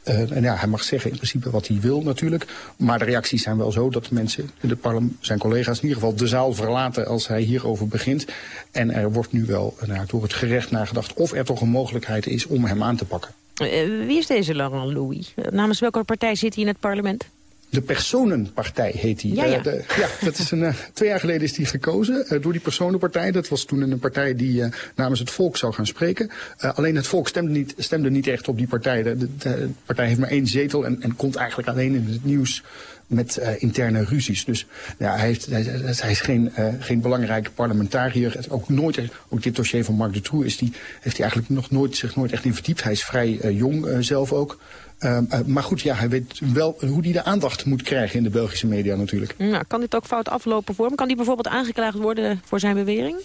uh, en ja, hij mag zeggen in principe wat hij wil natuurlijk. Maar de reacties zijn wel zo dat mensen, de zijn collega's in ieder geval de zaal verlaten als hij hierover begint. En er wordt nu wel uh, door het gerecht nagedacht of er toch een mogelijkheid is om hem aan te pakken. Uh, wie is deze Laurent Louis? Namens welke partij zit hij in het parlement? De Personenpartij heet die. Ja, ja. Uh, de, ja dat is een, uh, twee jaar geleden is die gekozen uh, door die Personenpartij. Dat was toen een partij die namens het volk zou gaan spreken. alleen het volk stemde niet, stemde niet echt op die partij. De, de, de partij heeft maar één zetel en, en komt eigenlijk alleen in het nieuws met uh, interne ruzies. Dus ja, hij, heeft, hij, hij is geen, uh, geen belangrijke parlementariër. Ook, nooit, ook dit dossier van Marc Dutroux is die, heeft hij eigenlijk nog nooit, zich nooit echt in verdiept. Hij is vrij uh, jong zelf ook. Uh, uh, maar goed, ja, hij weet wel hoe hij de aandacht moet krijgen in de Belgische media natuurlijk. Nou, kan dit ook fout aflopen voor hem? Kan hij bijvoorbeeld aangeklaagd worden voor zijn bewering?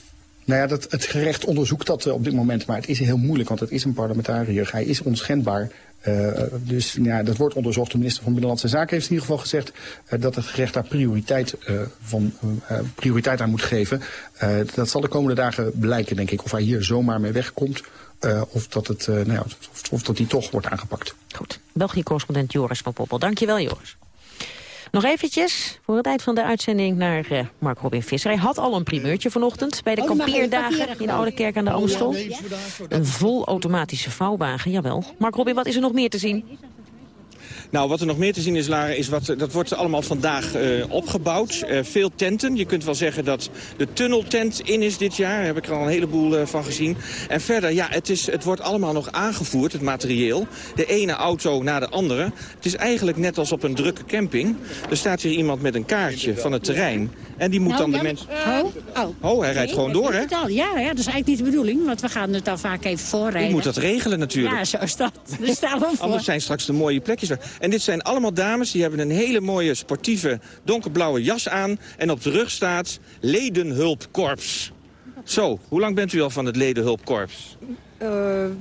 Nou ja, dat, het gerecht onderzoekt dat uh, op dit moment, maar het is heel moeilijk, want het is een parlementariër. Hij is onschendbaar. Uh, dus ja, dat wordt onderzocht. De minister van Binnenlandse Zaken heeft in ieder geval gezegd uh, dat het gerecht daar prioriteit, uh, van, prioriteit aan moet geven. dat zal de komende dagen blijken, denk ik, of hij hier zomaar mee wegkomt. Of, dat het, nou ja, of, of dat hij toch wordt aangepakt. Goed. België-correspondent Joris van Poppel. Dankjewel, Joris. Nog eventjes voor het eind van de uitzending naar uh, Mark Robin Visser. Hij had al een primeurtje vanochtend bij de Oh, kampeerdagen in de Oude Kerk aan de Amstel. Een vol automatische vouwwagen, jawel. Mark Robin, wat is er nog meer te zien? Nou, wat er nog meer te zien is, Lara, is wat, dat wordt allemaal vandaag uh, opgebouwd. Uh, veel tenten. Je kunt wel zeggen dat de tunneltent in is dit jaar. Daar heb ik er al een heleboel uh, van gezien. En verder, ja, het, is, het wordt allemaal nog aangevoerd, het materieel. De ene auto na de andere. Het is eigenlijk net als op een drukke camping. Er staat hier iemand met een kaartje van het terrein. En die moet nou, dan de mensen... Oh, oh. Oh, hij rijdt gewoon door, hè? Ja, ja, dat is eigenlijk niet de bedoeling, want we gaan het dan vaak even voorrijden. Je moet dat regelen natuurlijk. Ja, zo is dat. Daar staan we voor. Anders zijn straks de mooie plekjes. En dit zijn allemaal dames, die hebben een hele mooie sportieve donkerblauwe jas aan. En op de rug staat Ledenhulpkorps. Zo, hoe lang bent u al van het Ledenhulpkorps? Uh,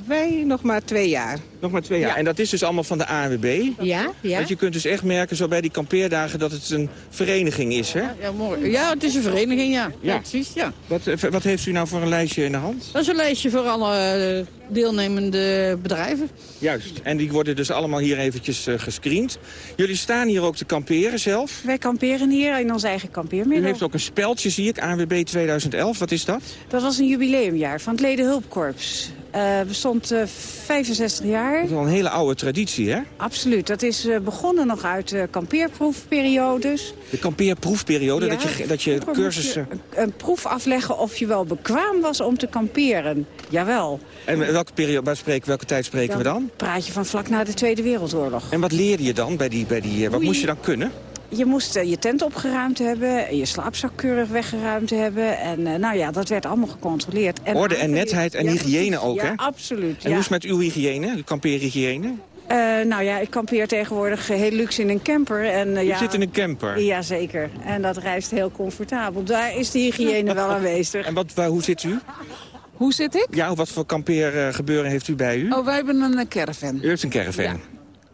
wij nog maar twee jaar. Nog maar twee jaar. Ja. En dat is dus allemaal van de ANWB? Ja, ja. Want je kunt dus echt merken zo bij die kampeerdagen dat het een vereniging is, hè? Ja, ja, mooi. ja het is een vereniging, ja. ja. ja precies, ja. Wat, wat heeft u nou voor een lijstje in de hand? Dat is een lijstje voor alle deelnemende bedrijven. Juist. En die worden dus allemaal hier eventjes uh, gescreend. Jullie staan hier ook te kamperen zelf? Wij kamperen hier in ons eigen kampeermiddel. U heeft ook een speldje, zie ik, ANWB 2011. Wat is dat? Dat was een jubileumjaar van het Ledenhulpkorps. Uh, bestond uh, 65 jaar. Dat is al een hele oude traditie, hè? Absoluut. Dat is uh, begonnen nog uit uh, kampeerproefperiodes. De kampeerproefperiode? Ja, dat je, dat je cursussen... Je een proef afleggen of je wel bekwaam was om te kamperen. Jawel. En welke, periode, waar spreken, welke tijd spreken dan we dan? praat je van vlak na de Tweede Wereldoorlog. En wat leerde je dan? Bij die, bij die, wat Oei. moest je dan kunnen? Je moest uh, je tent opgeruimd hebben, je slaapzak keurig weggeruimd hebben. En uh, nou ja, dat werd allemaal gecontroleerd. En Orde en netheid en ja, hygiëne ook, ja, hè? absoluut. En ja. hoe is het met uw hygiëne, kampeerhygiëne? Uh, nou ja, ik kampeer tegenwoordig heel luxe in een camper. En, uh, ja, zit in een camper? Jazeker. En dat reist heel comfortabel. Daar is de hygiëne wel aanwezig. En wat, waar, hoe zit u? Hoe zit ik? Ja, wat voor kampeergebeuren heeft u bij u? Oh, wij hebben een caravan. U heeft een caravan? Ja,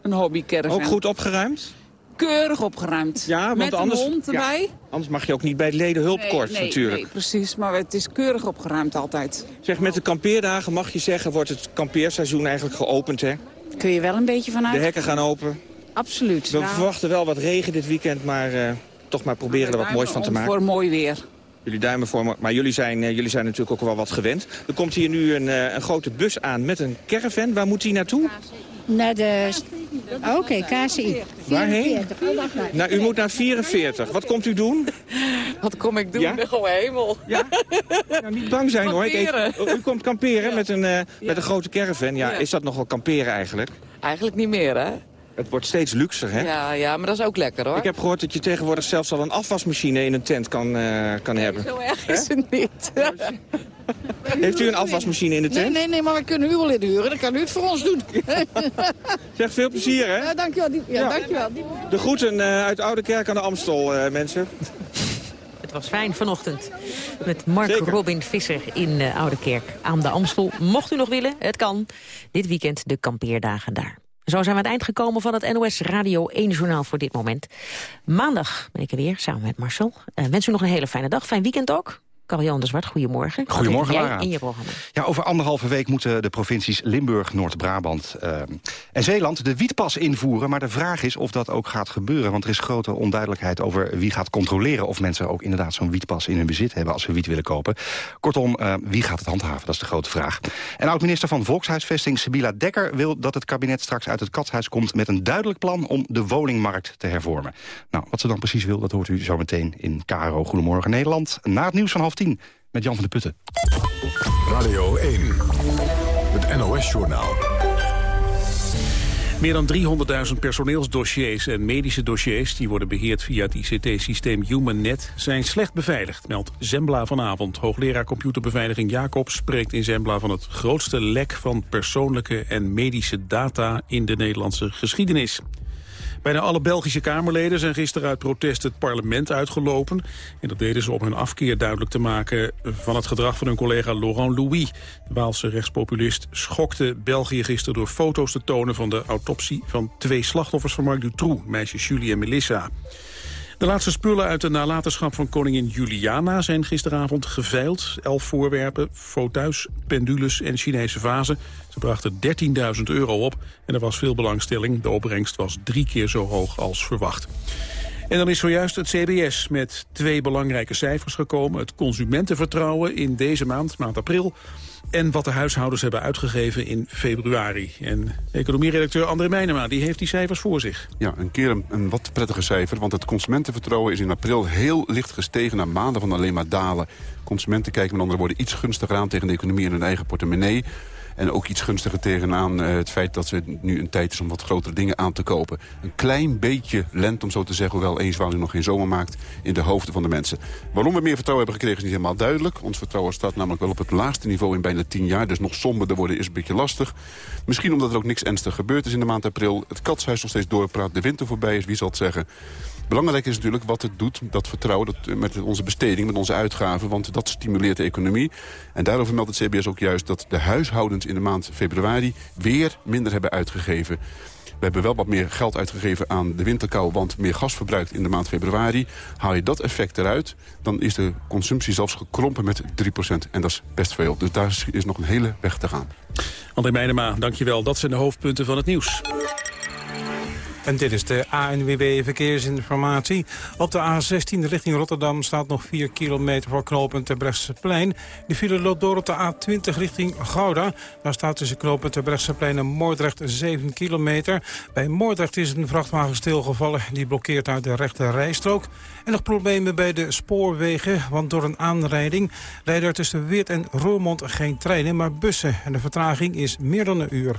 een hobby caravan. Ook goed opgeruimd? Keurig opgeruimd. Ja, want Met anders, hond erbij. Ja, anders mag je ook niet bij het ledenhulpkorps nee, nee, natuurlijk. Nee, precies. Maar het is keurig opgeruimd altijd. Zeg, met de kampeerdagen mag je zeggen, wordt het kampeerseizoen eigenlijk geopend, hè? Kun je wel een beetje vanuit. De hekken gaan open. Absoluut. We nou, verwachten wel wat regen dit weekend, maar uh, toch maar proberen er wat moois van te maken. voor mooi weer. Jullie duimen voor, maar jullie zijn, uh, jullie zijn natuurlijk ook wel wat gewend. Er komt hier nu een, uh, een grote bus aan met een caravan. Waar moet die naartoe? Naar de... Oké, okay, KCI. Waarheen? Nou, u moet naar 44. Wat komt u doen? Wat kom ik doen? Ja? Oh, hemel. Ja? Nou, niet bang zijn hoor. Ik, u komt kamperen ja. met, een, uh, ja. met een grote caravan. Ja, ja, is dat nog wel kamperen eigenlijk? Eigenlijk niet meer, hè? Het wordt steeds luxer, hè? Ja, ja, maar dat is ook lekker, hoor. Ik heb gehoord dat je tegenwoordig zelfs al een afwasmachine in een tent kan, uh, kan hebben. Zo erg is het niet. Heeft u een afwasmachine in de tent? Nee, nee, nee, maar we kunnen u wel inhuren. Dan kan u het voor ons doen. Zeg, veel plezier, hè? Ja, dankjewel. Die, ja, Ja. dankjewel. De groeten eh, uit Oude Kerk aan de Amstel, eh, mensen. Het was fijn vanochtend met Mark Robin Visser in eh, Oude Kerk aan de Amstel. Mocht u nog willen, het kan. Dit weekend de kampeerdagen daar. Zo zijn we aan het eind gekomen van het NOS Radio 1-journaal voor dit moment. Maandag ben ik er weer, samen met Marcel. Eh, wens u nog een hele fijne dag. Fijn weekend ook. Karel-Jan de Zwart, goedemorgen. Goedemorgen, Lara. in je programma. Ja, over anderhalve week moeten de provincies Limburg, Noord-Brabant eh, en Zeeland de wietpas invoeren. Maar de vraag is of dat ook gaat gebeuren. Want er is grote onduidelijkheid over wie gaat controleren... of mensen ook inderdaad zo'n wietpas in hun bezit hebben als ze wiet willen kopen. Kortom, eh, wie gaat het handhaven? Dat is de grote vraag. En oud-minister van Volkshuisvesting Sibylla Dekker wil dat het kabinet straks uit het katshuis komt... met een duidelijk plan om de woningmarkt te hervormen. Nou, wat ze dan precies wil, dat hoort u zo meteen in KRO Goedemorgen Nederland. Na het nieuws van half tien met Jan van de Putten. Radio 1, het NOS-journaal. Meer dan 300.000 personeelsdossiers en medische dossiers... die worden beheerd via het ICT-systeem HumanNet... zijn slecht beveiligd, meldt Zembla vanavond. Hoogleraar computerbeveiliging Jacobs spreekt in Zembla... van het grootste lek van persoonlijke en medische data... in de Nederlandse geschiedenis. Bijna alle Belgische Kamerleden zijn gisteren uit protest het parlement uitgelopen. En dat deden ze om hun afkeer duidelijk te maken van het gedrag van hun collega Laurent Louis. De Waalse rechtspopulist schokte België gisteren door foto's te tonen van de autopsie van twee slachtoffers van Marc Dutroux, meisjes Julie en Melissa. De laatste spullen uit de nalatenschap van koningin Juliana zijn gisteravond geveild. Elf voorwerpen, fauteuils, pendules en Chinese vazen. Ze brachten 13.000 euro op en er was veel belangstelling. De opbrengst was drie keer zo hoog als verwacht. En dan is zojuist het CBS met twee belangrijke cijfers gekomen. Het consumentenvertrouwen in deze maand, maand april... en wat de huishoudens hebben uitgegeven in februari. En economieredacteur André Meijnema die heeft die cijfers voor zich. Ja, een keer een, wat prettiger cijfer. Want het consumentenvertrouwen is in april heel licht gestegen... na maanden van alleen maar dalen. Consumenten kijken met andere woorden iets gunstiger aan... tegen de economie en hun eigen portemonnee. En ook iets gunstiger tegenaan eh, het feit dat het nu een tijd is om wat grotere dingen aan te kopen. Een klein beetje lent, om zo te zeggen, hoewel één zwaluw nog geen zomer maakt, in de hoofden van de mensen. Waarom we meer vertrouwen hebben gekregen is niet helemaal duidelijk. Ons vertrouwen staat namelijk wel op het laagste niveau in bijna tien jaar. Dus nog somberder worden is een beetje lastig. Misschien omdat er ook niks ernstig gebeurd is in de maand april. Het katshuis nog steeds doorpraat, de winter voorbij is, wie zal het zeggen. Belangrijk is natuurlijk wat het doet, dat vertrouwen dat, eh, met onze besteding, met onze uitgaven. Want dat stimuleert de economie. En daarover meldt het CBS ook juist dat de huishoudens in de maand februari weer minder hebben uitgegeven. We hebben wel wat meer geld uitgegeven aan de winterkou... want meer gas verbruikt in de maand februari. Haal je dat effect eruit, dan is de consumptie zelfs gekrompen met 3%. En dat is best veel. Dus daar is- nog een hele weg te gaan. André Meijnema, dankjewel. Dat zijn de hoofdpunten van het nieuws. En dit is de ANWB Verkeersinformatie. Op de A16 richting Rotterdam staat nog 4 kilometer voor knooppunt Terbrechtseplein. Die file loopt door op de A20 richting Gouda. Daar staat tussen knooppunt Terbrechtseplein en Moordrecht 7 kilometer. Bij Moordrecht is een vrachtwagen stilgevallen. Die blokkeert uit de rechte rijstrook. En nog problemen bij de spoorwegen, want door een aanrijding... rijden er tussen Weert en Roermond geen treinen, maar bussen. En de vertraging is meer dan een uur.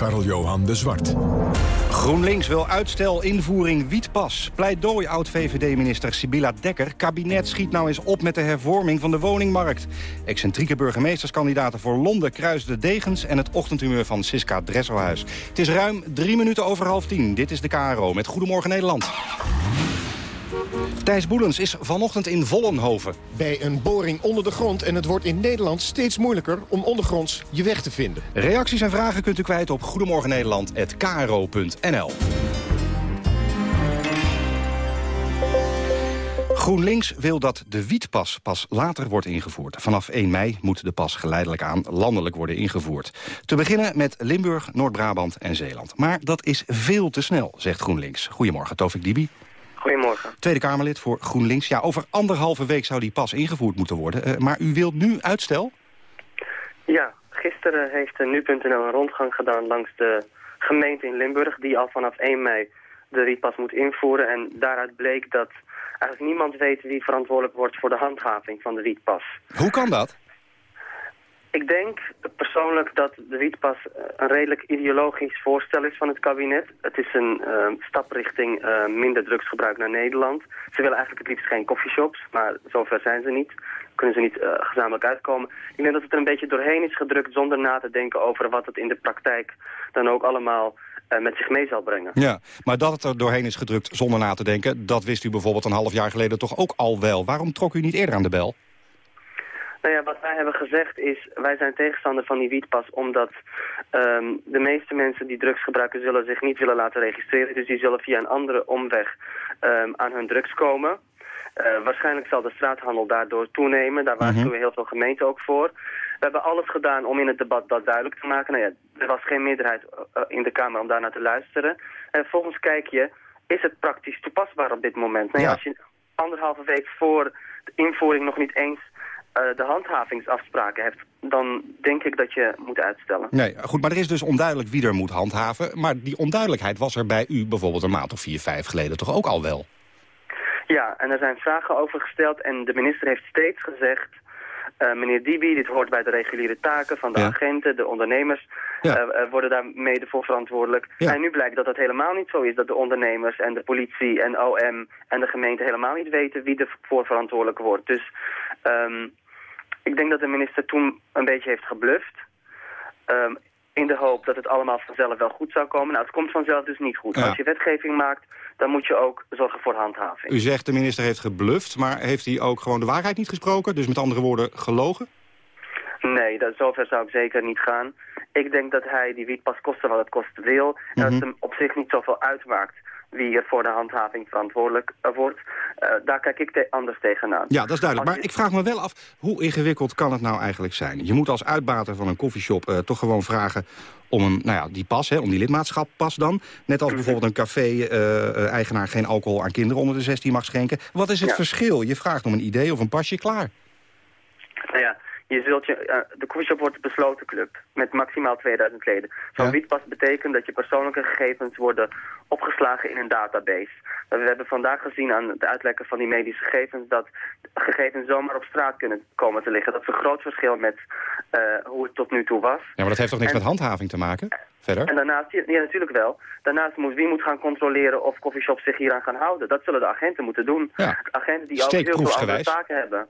Karl-Johan de Zwart. GroenLinks wil uitstel invoering wietpas. Pleidooi oud-VVD-minister Sibylla Dekker. Kabinet schiet nou eens op met de hervorming van de woningmarkt. Excentrieke burgemeesterskandidaten voor Londen kruisen de degens... en het ochtendhumeur van Siska Dresselhuis. Het is ruim drie minuten over half tien. Dit is de KRO met Goedemorgen Nederland. Thijs Boelens is vanochtend in Vollenhoven. Bij een boring onder de grond en het wordt in Nederland steeds moeilijker om ondergronds je weg te vinden. Reacties en vragen kunt u kwijt op goedemorgennederland.kro.nl. GroenLinks wil dat de wietpas pas later wordt ingevoerd. Vanaf 1 mei moet de pas geleidelijk aan landelijk worden ingevoerd. Te beginnen met Limburg, Noord-Brabant en Zeeland. Maar dat is veel te snel, zegt GroenLinks. Goedemorgen, Tovik Dibi. Goedemorgen. Tweede Kamerlid voor GroenLinks. Ja, over anderhalve week zou die pas ingevoerd moeten worden. Eh, maar u wilt nu uitstel? Ja, gisteren heeft nu.nl een rondgang gedaan langs de gemeente in Limburg... die al vanaf 1 mei de wietpas moet invoeren. En daaruit bleek dat eigenlijk niemand weet wie verantwoordelijk wordt voor de handhaving van de wietpas. Hoe kan dat? Ik denk persoonlijk dat de wietpas eh, een redelijk ideologisch voorstel is van het kabinet. Het is een uh, stap richting uh, minder drugsgebruik naar Nederland. Ze willen eigenlijk het liefst geen coffeeshops, maar zover zijn ze niet. Kunnen ze niet uh, gezamenlijk uitkomen. Ik denk dat het er een beetje doorheen is gedrukt zonder na te denken over wat het in de praktijk dan ook allemaal met zich mee zal brengen. Ja, maar dat het er doorheen is gedrukt zonder na te denken... dat wist u bijvoorbeeld een half jaar geleden toch ook al wel. Waarom trok u niet eerder aan de bel? Nou ja, wat wij hebben gezegd is, wij zijn tegenstander van die wietpas omdat um, de meeste mensen die drugs gebruiken zullen zich niet willen laten registreren. Dus die zullen via een andere omweg um, aan hun drugs komen. Uh, waarschijnlijk zal de straathandel daardoor toenemen. Daar waarschuwen mm -hmm. heel veel gemeenten ook voor. We hebben alles gedaan om in het debat dat duidelijk te maken. Nou ja, er was geen meerderheid uh, in de Kamer om daar naar te luisteren. En volgens kijk je, is het praktisch toepasbaar op dit moment? Nou ja, ja. als je anderhalve week voor de invoering nog niet eens de handhavingsafspraken hebt, dan denk ik dat je moet uitstellen. Nee, goed, maar er is dus onduidelijk wie er moet handhaven. Maar die onduidelijkheid was er bij u bijvoorbeeld een maand of vier, vijf geleden toch ook al wel? Ja, en er zijn vragen over gesteld en de minister heeft steeds gezegd... Uh, meneer Dibi, dit hoort bij de reguliere taken van de ja. agenten, de ondernemers... Ja. Uh, worden daar mede voor verantwoordelijk. Ja. En nu blijkt dat dat helemaal niet zo is. Dat de ondernemers en de politie en OM en de gemeente helemaal niet weten wie ervoor verantwoordelijk wordt. Dus um, ik denk dat de minister toen een beetje heeft gebluft. Um, in de hoop dat het allemaal vanzelf wel goed zou komen. Nou, het komt vanzelf dus niet goed. Ja. Als je wetgeving maakt, dan moet je ook zorgen voor handhaving. U zegt de minister heeft gebluft, maar heeft hij ook gewoon de waarheid niet gesproken? Dus met andere woorden, gelogen? Nee, dat, zover zou ik zeker niet gaan. Ik denk dat hij die wietpas kosten wat het kost wil. Mm -hmm. En dat het hem op zich niet zoveel uitmaakt wie er voor de handhaving verantwoordelijk uh, wordt. Uh, daar kijk ik te anders tegenaan. Ja, dat is duidelijk. Maar ik vraag me wel af, hoe ingewikkeld kan het nou eigenlijk zijn? Je moet als uitbater van een koffieshop uh, toch gewoon vragen om een, nou ja, die pas, hè, om die lidmaatschappas dan. Net als bijvoorbeeld een café-eigenaar geen alcohol aan kinderen onder de 16 mag schenken. Wat is het ja. verschil? Je vraagt om een idee of een pasje, klaar. Je zult je, uh, de koffieshop wordt een besloten club met maximaal 2000 leden. Zo'n ja. wietpas betekent dat je persoonlijke gegevens worden opgeslagen in een database. We hebben vandaag gezien aan het uitlekken van die medische gegevens dat gegevens zomaar op straat kunnen komen te liggen. Dat is een groot verschil met uh, hoe het tot nu toe was. Ja, maar dat heeft toch niks en, met handhaving te maken? Verder? En daarnaast, ja, natuurlijk wel. Daarnaast moet wie moet gaan controleren of coffeeshops zich hieraan gaan houden. Dat zullen de agenten moeten doen. Ja. Agenten die ook heel veel andere taken hebben.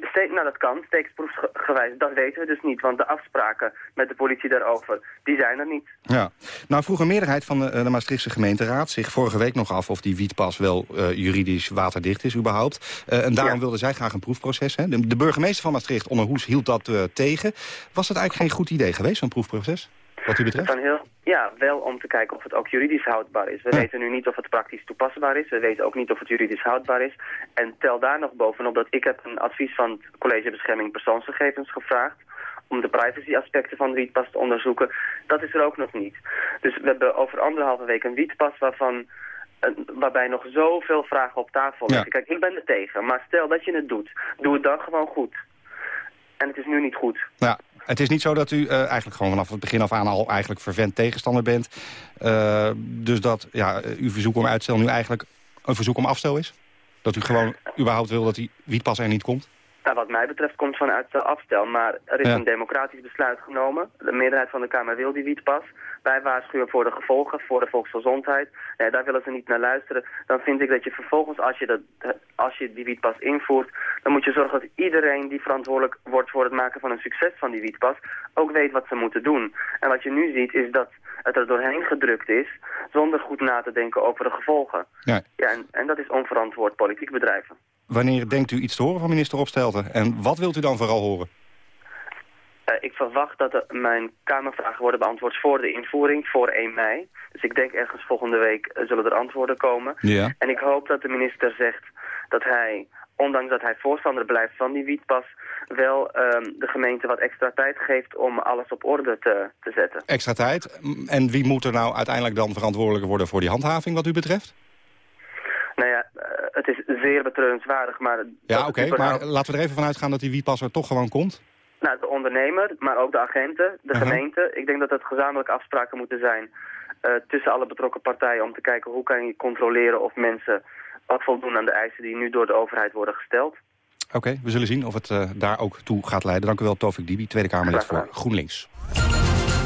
Steek, nou, dat kan, steeksproefsgewijs, dat weten we dus niet. Want de afspraken met de politie daarover, die zijn er niet. Ja. Nou vroeg een meerderheid van de, de Maastrichtse gemeenteraad zich vorige week nog af... of die wietpas wel uh, juridisch waterdicht is überhaupt. Uh, en daarom ja. wilden zij graag een proefproces. Hè. De, de, burgemeester van Maastricht, onder Hoes, hield dat uh, tegen. Was dat eigenlijk geen goed idee geweest, zo'n proefproces? Wat u betreft? Heel, ja, wel om te kijken of het ook juridisch houdbaar is. We ja. weten nu niet of het praktisch toepasbaar is. We weten ook niet of het juridisch houdbaar is. En tel daar nog bovenop dat ik heb een advies van het College Bescherming Persoonsgegevens gevraagd om de privacy-aspecten van de wietpas te onderzoeken. Dat is er ook nog niet. Dus we hebben over anderhalve week een wietpas waarvan waarbij nog zoveel vragen op tafel liggen. Ja. Kijk, ik ben er tegen, maar stel dat je het doet, doe het dan gewoon goed. En het is nu niet goed. Ja, het is niet zo dat u uh, eigenlijk gewoon vanaf het begin af aan al eigenlijk vervent tegenstander bent. Uh, dus dat ja, uw verzoek om uitstel nu eigenlijk een verzoek om afstel is? Dat u gewoon überhaupt wil dat die wietpas er niet komt? Nou, wat mij betreft komt van uitstel afstel. Maar er is ja. een democratisch besluit genomen. De meerderheid van de Kamer wil die wietpas. Wij waarschuwen voor de gevolgen, voor de volksgezondheid. Nee, daar willen ze niet naar luisteren. Dan vind ik dat je vervolgens, als je, dat, als je die wietpas invoert... dan moet je zorgen dat iedereen die verantwoordelijk wordt voor het maken van een succes van die wietpas... ook weet wat ze moeten doen. En wat je nu ziet is dat het er doorheen gedrukt is... zonder goed na te denken over de gevolgen. Ja. Ja, en, en dat is onverantwoord politiek bedrijven. Wanneer denkt u iets te horen van minister Opstelten? En wat wilt u dan vooral horen? Uh, ik verwacht dat de, mijn Kamervragen worden beantwoord voor de invoering, voor 1 mei. Dus ik denk ergens volgende week uh, zullen er antwoorden komen. Ja. En ik hoop dat de minister zegt dat hij, ondanks dat hij voorstander blijft van die wietpas... wel um, de gemeente wat extra tijd geeft om alles op orde te, te zetten. Extra tijd? En wie moet er nou uiteindelijk dan verantwoordelijk worden voor die handhaving wat u betreft? Nou ja, uh, het is zeer betreurenswaardig, maar... Ja, oké, okay, maar laten we er even vanuit gaan dat die wietpas er toch gewoon komt? Nou, de ondernemer, maar ook de agenten, de uh -huh. gemeente. Ik denk dat het gezamenlijk afspraken moeten zijn uh, tussen alle betrokken partijen... om te kijken hoe kan je controleren of mensen ook voldoen aan de eisen die nu door de overheid worden gesteld. Oké, we zullen zien of het uh, daar ook toe gaat leiden. Dank u wel, Tovik Dibi, Tweede Kamerlid voor GroenLinks.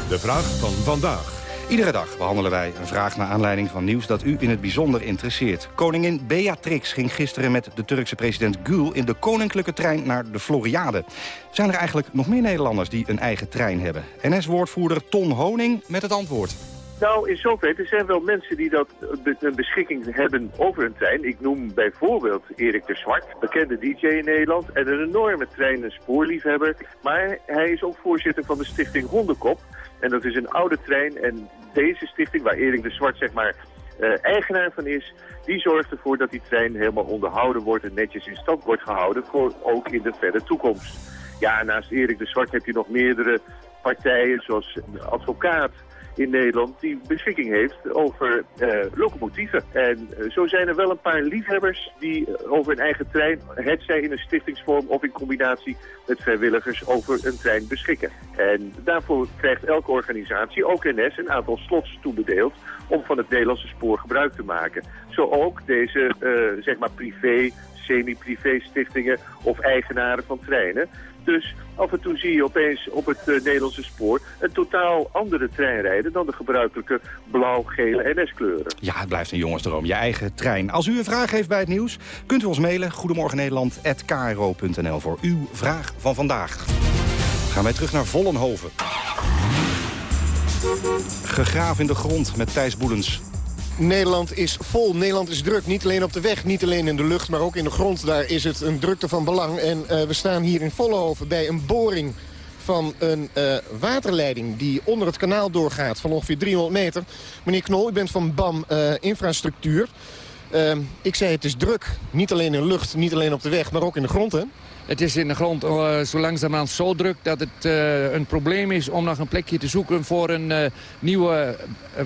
De vraag van vandaag. Iedere dag behandelen wij een vraag naar aanleiding van nieuws dat u in het bijzonder interesseert. Koningin Beatrix ging gisteren met de Turkse president Gül in de koninklijke trein naar de Floriade. Zijn er eigenlijk nog meer Nederlanders die een eigen trein hebben? NS-woordvoerder Ton Honing met het antwoord. Nou, in zoverre, er zijn wel mensen die dat een beschikking hebben over een trein. Ik noem bijvoorbeeld Erik de Zwart, bekende DJ in Nederland... en een enorme trein- en spoorliefhebber. Maar hij is ook voorzitter van de stichting Hondenkop. En dat is een oude trein en deze stichting, waar Erik de Zwart zeg maar uh, eigenaar van is, die zorgt ervoor dat die trein helemaal onderhouden wordt en netjes in stand wordt gehouden, voor ook in de verre toekomst. Ja, naast Erik de Zwart heb je nog meerdere partijen, zoals een advocaat, in Nederland die beschikking heeft over uh, locomotieven. En uh, zo zijn er wel een paar liefhebbers die uh, over een eigen trein, het zij in een stichtingsvorm of in combinatie met vrijwilligers, over een trein beschikken. En daarvoor krijgt elke organisatie, ook NS, een aantal slots toebedeeld om van het Nederlandse spoor gebruik te maken. Zo ook deze, zeg maar, privé semi-privé stichtingen of eigenaren van treinen. Dus af en toe zie je opeens op het uh, Nederlandse spoor een totaal andere trein rijden dan de gebruikelijke blauw-gele NS-kleuren. Ja, het blijft een jongensdroom. Je eigen trein. Als u een vraag heeft bij het nieuws, kunt u ons mailen. Goedemorgen Nederland@kro.nl voor uw vraag van vandaag. Gaan wij terug naar Vollenhoven. Gegraven in de grond met Thijs Boelens. Nederland is vol, Nederland is druk. Niet alleen op de weg, niet alleen in de lucht, maar ook in de grond. Daar is het een drukte van belang. En uh, we staan hier in Vollenhoven bij een boring van een uh, waterleiding die onder het kanaal doorgaat van ongeveer 300 meter. Meneer Knol, u bent van BAM uh, Infrastructuur. ik zei het is druk, niet alleen in de lucht, niet alleen op de weg, maar ook in de grond, hè? Het is in de grond uh, zo langzamerhand zo druk dat het uh, een probleem is om nog een plekje te zoeken voor een uh, nieuwe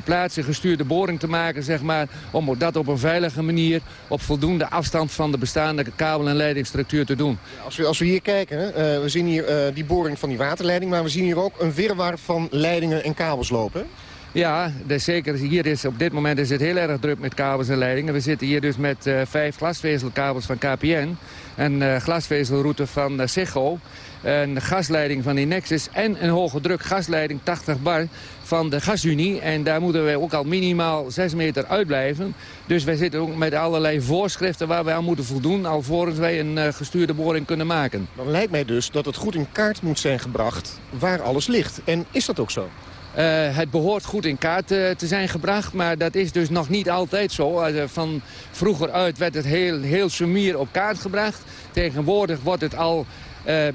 plaatsen gestuurde boring te maken, zeg maar. Om dat op een veilige manier op voldoende afstand van de bestaande kabel- en leidingsstructuur te doen. Als we, als we hier kijken, we zien hier die boring van die waterleiding, maar we zien hier ook een wirwar van leidingen en kabels lopen. Ja, dus zeker. Hier is, op dit moment is het heel erg druk met kabels en leidingen. We zitten hier dus met uh, vijf glasvezelkabels van KPN. Een uh, glasvezelroute van uh. Een gasleiding van Inexis. En een hoge druk gasleiding 80 bar van de gasunie. En daar moeten wij ook al minimaal 6 meter uitblijven. Dus wij zitten ook met allerlei voorschriften waar wij aan moeten voldoen... alvorens wij een gestuurde boring kunnen maken. Dan lijkt mij dus dat het goed in kaart moet zijn gebracht waar alles ligt. En is dat ook zo? Uh, het behoort goed in kaart uh, te zijn gebracht, maar dat is dus nog niet altijd zo. Uh, van vroeger uit werd het heel, heel sumier op kaart gebracht. Tegenwoordig wordt het al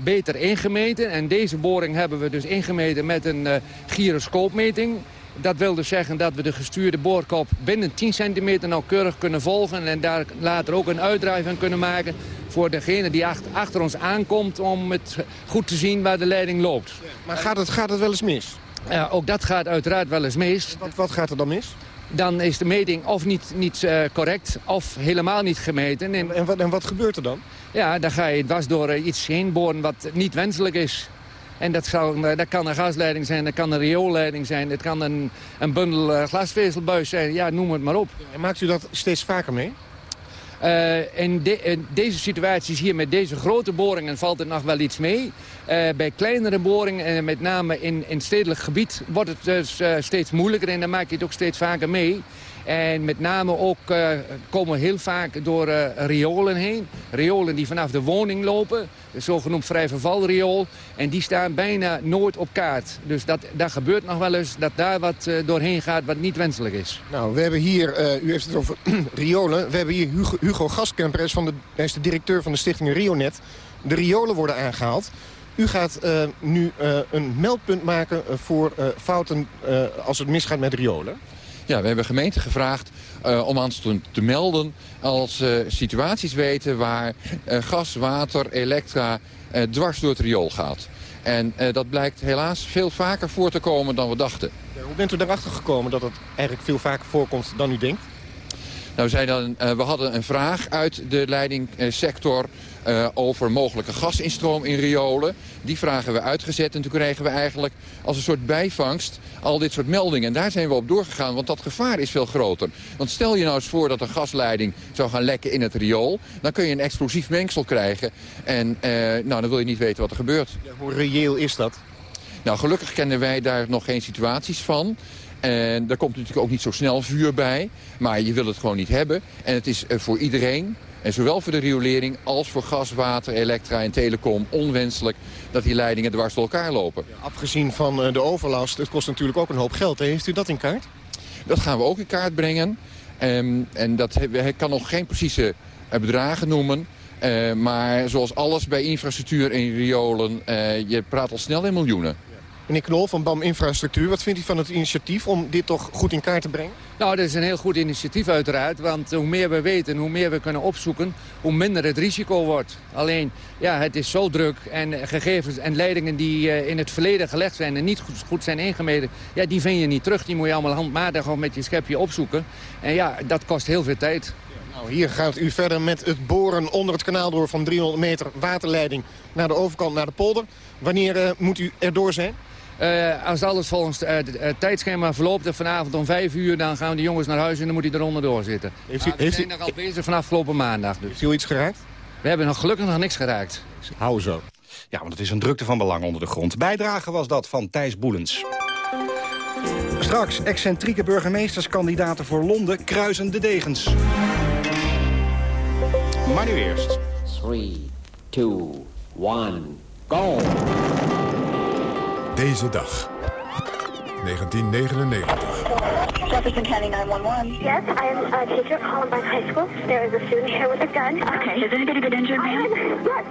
beter ingemeten. En deze boring hebben we dus ingemeten met een gyroscoopmeting. Dat wil dus zeggen dat we de gestuurde boorkop binnen 10 centimeter nauwkeurig kunnen volgen... en daar later ook een uitdraai van kunnen maken voor degene die achter, achter ons aankomt... om het goed te zien waar de leiding loopt. Maar gaat het, gaat het wel eens mis? Ja, ook dat gaat uiteraard wel eens mis. Wat, wat gaat er dan mis? Dan is de meting of niet, niet uh, correct of helemaal niet gemeten. En, en, wat, en wat gebeurt er dan? Ja, dan ga je dwars door uh, iets heen boren wat niet wenselijk is. En dat, dat kan een gasleiding zijn, dat kan een rioolleiding zijn... het kan een, een bundel uh, glasvezelbuis zijn, ja, noem het maar op. En maakt u dat steeds vaker mee? Uh, in, de, in, deze situaties hier met deze grote boringen valt het nog wel iets mee. Uh, bij kleinere boringen, en met name in, in stedelijk gebied, wordt het dus steeds moeilijker. En dan maak je het ook steeds vaker mee. En met name ook uh, komen heel vaak door uh, riolen heen. Riolen die vanaf de woning lopen, zogenoemd vrij vervalriool. En die staan bijna nooit op kaart. Dus dat, dat gebeurt nog wel eens dat daar wat uh, doorheen gaat wat niet wenselijk is. Nou, we hebben hier, u heeft het over riolen. We hebben hier Hugo, Hugo hij is, de, directeur van de stichting Rionet. De riolen worden aangehaald. U gaat nu een meldpunt maken voor fouten als het misgaat met riolen. Ja, we hebben gemeenten gevraagd uh, om ons te, melden als ze uh, situaties weten waar uh, gas, water, elektra dwars door het riool gaat. En dat blijkt helaas veel vaker voor te komen dan we dachten. Ja, hoe bent u erachter gekomen dat het eigenlijk veel vaker voorkomt dan u denkt? Nou, we, dan, uh, we hadden een vraag uit de leidingssector uh, over mogelijke gasinstroom in riolen. Die vragen we uitgezet en toen kregen we eigenlijk als een soort bijvangst al dit soort meldingen. En daar zijn we op doorgegaan, want dat gevaar is veel groter. Want stel je nou eens voor dat een gasleiding zou gaan lekken in het riool... dan kun je een explosief mengsel krijgen. En uh, nou, dan wil je niet weten wat er gebeurt. Ja, hoe reëel is dat? Nou, gelukkig kennen wij daar nog geen situaties van. En daar komt natuurlijk ook niet zo snel vuur bij. Maar je wil het gewoon niet hebben. En het is voor iedereen, en zowel voor de riolering als voor gas, water, elektra en telecom onwenselijk dat die leidingen dwars door elkaar lopen. Ja, afgezien van eh, de overlast, het kost natuurlijk ook een hoop geld. Heeft u dat in kaart? Dat gaan we ook in kaart brengen. Um, en dat ik kan nog geen precieze uh, bedragen noemen. Uh, maar zoals alles bij infrastructuur en riolen, je praat al snel in miljoenen. Meneer Knol van BAM Infrastructuur, wat vindt u van het initiatief om dit toch goed in kaart te brengen? Nou, dat is een heel goed initiatief uiteraard. Want hoe meer we weten, hoe meer we kunnen opzoeken, hoe minder het risico wordt. Alleen, ja, het is zo druk en gegevens en leidingen die uh, in het verleden gelegd zijn en niet goed, goed zijn ingemeten, ja, die vind je niet terug. Die moet je allemaal handmatig of met je schepje opzoeken. En ja, dat kost heel veel tijd. Nou, hier gaat u verder met het boren onder het kanaal door van 300 meter waterleiding naar de overkant, naar de polder. Wanneer uh, moet u erdoor zijn? Uh, als alles volgens uh, het tijdschema verloopt vanavond om vijf uur... dan gaan de jongens naar huis en dan moet hij eronder doorzitten. Heeft u, we heeft zijn u... nog al bezig vanaf afgelopen maandag. Dus. Heeft u iets geraakt? We hebben nog gelukkig nog niks geraakt. Hou zo. Ja, want het is een drukte van belang onder de grond. Bijdrage was dat van Thijs Boelens. Straks, excentrieke burgemeesterskandidaten voor Londen kruisen de degens. Maar nu eerst. 3, 2, 1, go! Deze dag. 1999. Jefferson County 911. Yes, I am a teacher at Columbine High School. There is a student here with a gun. Okay, has anybody been injured, ma'am? Yes.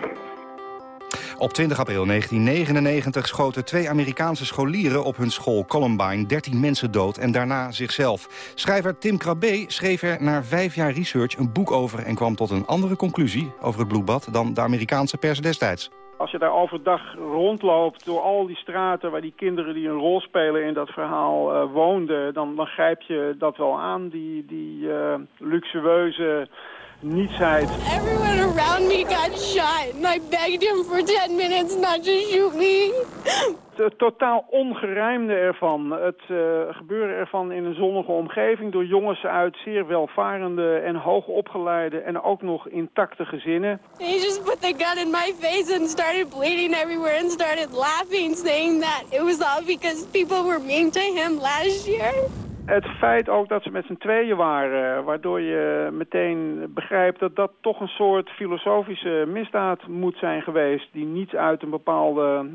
Op 20 april 1999 schoten twee Amerikaanse scholieren op hun school Columbine 13 mensen dood en daarna zichzelf. Schrijver Tim Krabbe schreef er na vijf jaar research een boek over en kwam tot een andere conclusie over het bloedbad dan de Amerikaanse pers destijds. Als je daar overdag rondloopt door al die straten waar die kinderen die een rol spelen in dat verhaal uh, woonden, dan, dan grijp je dat wel aan, die, die uh, luxueuze nietsheid. Everyone around me got shot and I begged him for 10 minutes not to shoot me. Het totaal ongerijmde ervan, het uh, gebeuren ervan in een zonnige omgeving door jongens uit zeer welvarende en hoogopgeleide en ook nog intacte gezinnen. He just put the gun in my face and started bleeding everywhere and started laughing saying that it was all because people were mean to him last year. Het feit ook dat ze met z'n tweeën waren, waardoor je meteen begrijpt dat dat toch een soort filosofische misdaad moet zijn geweest, die niet uit een bepaalde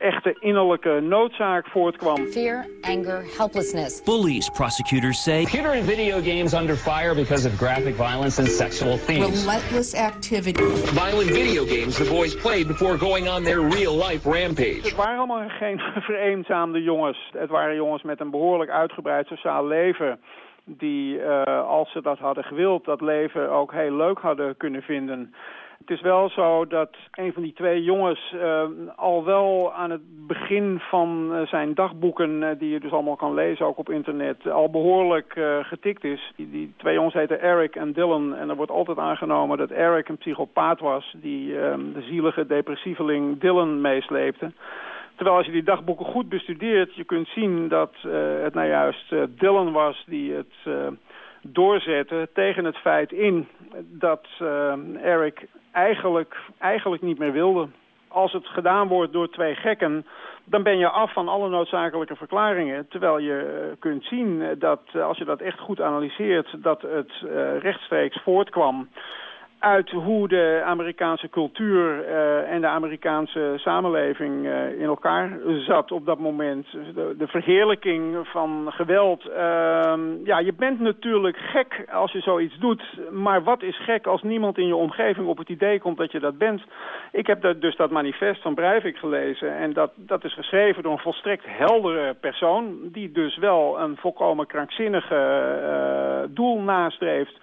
echte innerlijke noodzaak voortkwam. Fear, anger, helplessness. Bullies, prosecutors say. Computer and video games under fire because of graphic violence and sexual themes. Relentless activity. Violent video games the boys played before going on their real-life rampage. Het waren allemaal geen vereenzaamde jongens. Het waren jongens met een behoorlijk uitgebreid sociaal leven die, uh, als ze dat hadden gewild, dat leven ook heel leuk hadden kunnen vinden. Het is wel zo dat een van die twee jongens uh, al wel aan het begin van uh, zijn dagboeken, uh, die je dus allemaal kan lezen, ook op internet, al behoorlijk getikt is. Die, die, twee jongens heten Eric en Dylan en er wordt altijd aangenomen dat Eric een psychopaat was die ehm, de zielige depressieveling Dylan meesleepte. Terwijl als je die dagboeken goed bestudeert, je kunt zien dat het nou juist Dylan was die het doorzetten tegen het feit in dat uh, Eric eigenlijk, eigenlijk niet meer wilde. Als het gedaan wordt door twee gekken, dan ben je af van alle noodzakelijke verklaringen. Terwijl je eh, kunt zien dat, eh, als je dat echt goed analyseert, dat het rechtstreeks voortkwam uit hoe de Amerikaanse cultuur uh, en de Amerikaanse samenleving uh, in elkaar zat op dat moment. De, verheerlijking van geweld. Uh, ja, je bent natuurlijk gek als je zoiets doet. Maar wat is gek als niemand in je omgeving op het idee komt dat je dat bent? Ik heb dus dat manifest van Breivik gelezen. En dat, dat is geschreven door een volstrekt heldere persoon. Die dus wel een volkomen krankzinnige uh, doel nastreeft.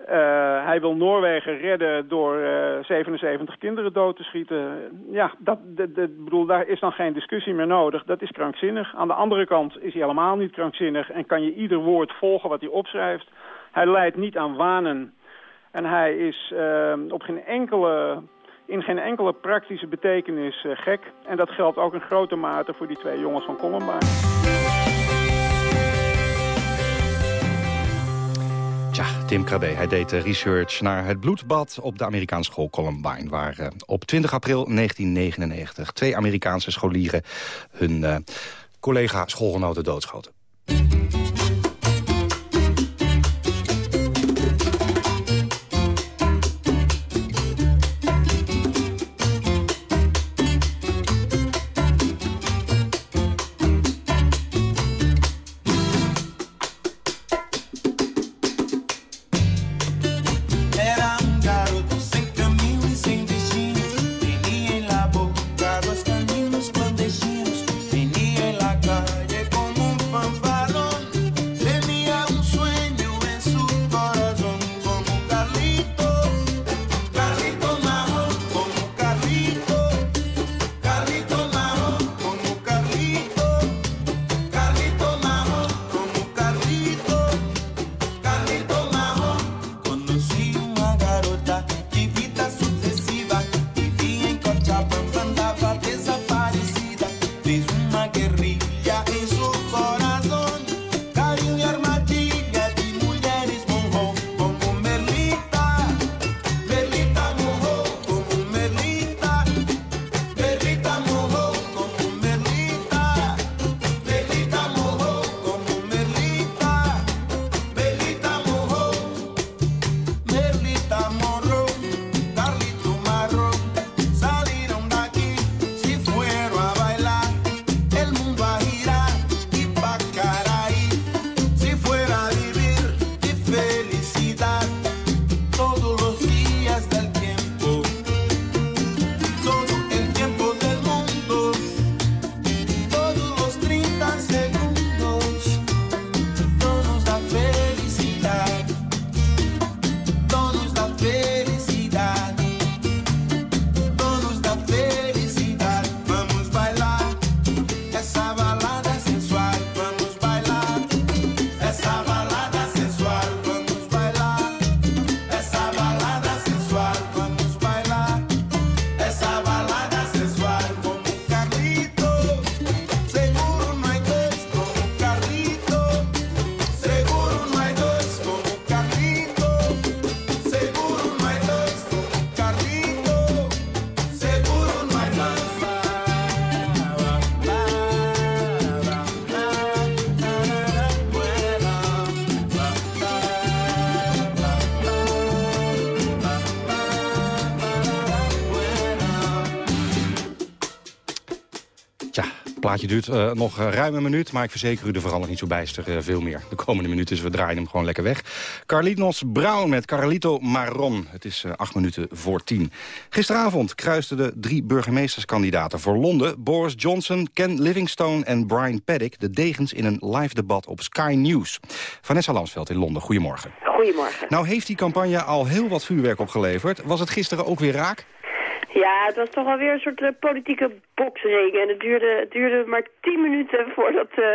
Uh, hij wil Noorwegen redden door uh, eh, 77 kinderen dood te schieten. Ja, dat, de, bedoel, daar is dan geen discussie meer nodig. Dat is krankzinnig. Aan de andere kant is hij helemaal niet krankzinnig... en kan je ieder woord volgen wat hij opschrijft. Hij leidt niet aan wanen. En hij is uh, op geen enkele, in geen enkele praktische betekenis gek. En dat geldt ook in grote mate voor die twee jongens van Columbine. Tja, Tim Krabbe, hij deed research naar het bloedbad op de Amerikaanse school Columbine... waar uh, op 20 april 1999 twee Amerikaanse scholieren hun uh, collega-schoolgenoten doodschoten. Plaatje duurt uh, nog uh, ruim een minuut, maar ik verzeker u er vooral niet zo bijster uh, veel meer. De komende minuten, dus we draaien hem gewoon lekker weg. Carlitos Brown met Carlito Marron. Het is acht minuten voor tien. Gisteravond kruisten de drie burgemeesterskandidaten voor Londen... Boris Johnson, Ken Livingstone en Brian Paddick... de degens in een live debat op Sky News. Vanessa Lansveld in Londen, goedemorgen. Goedemorgen. Nou heeft die campagne al heel wat vuurwerk opgeleverd. Was het gisteren ook weer raak? Ja, het was toch alweer een soort uh, politieke boksring. En het duurde, het duurde maar tien minuten voordat uh,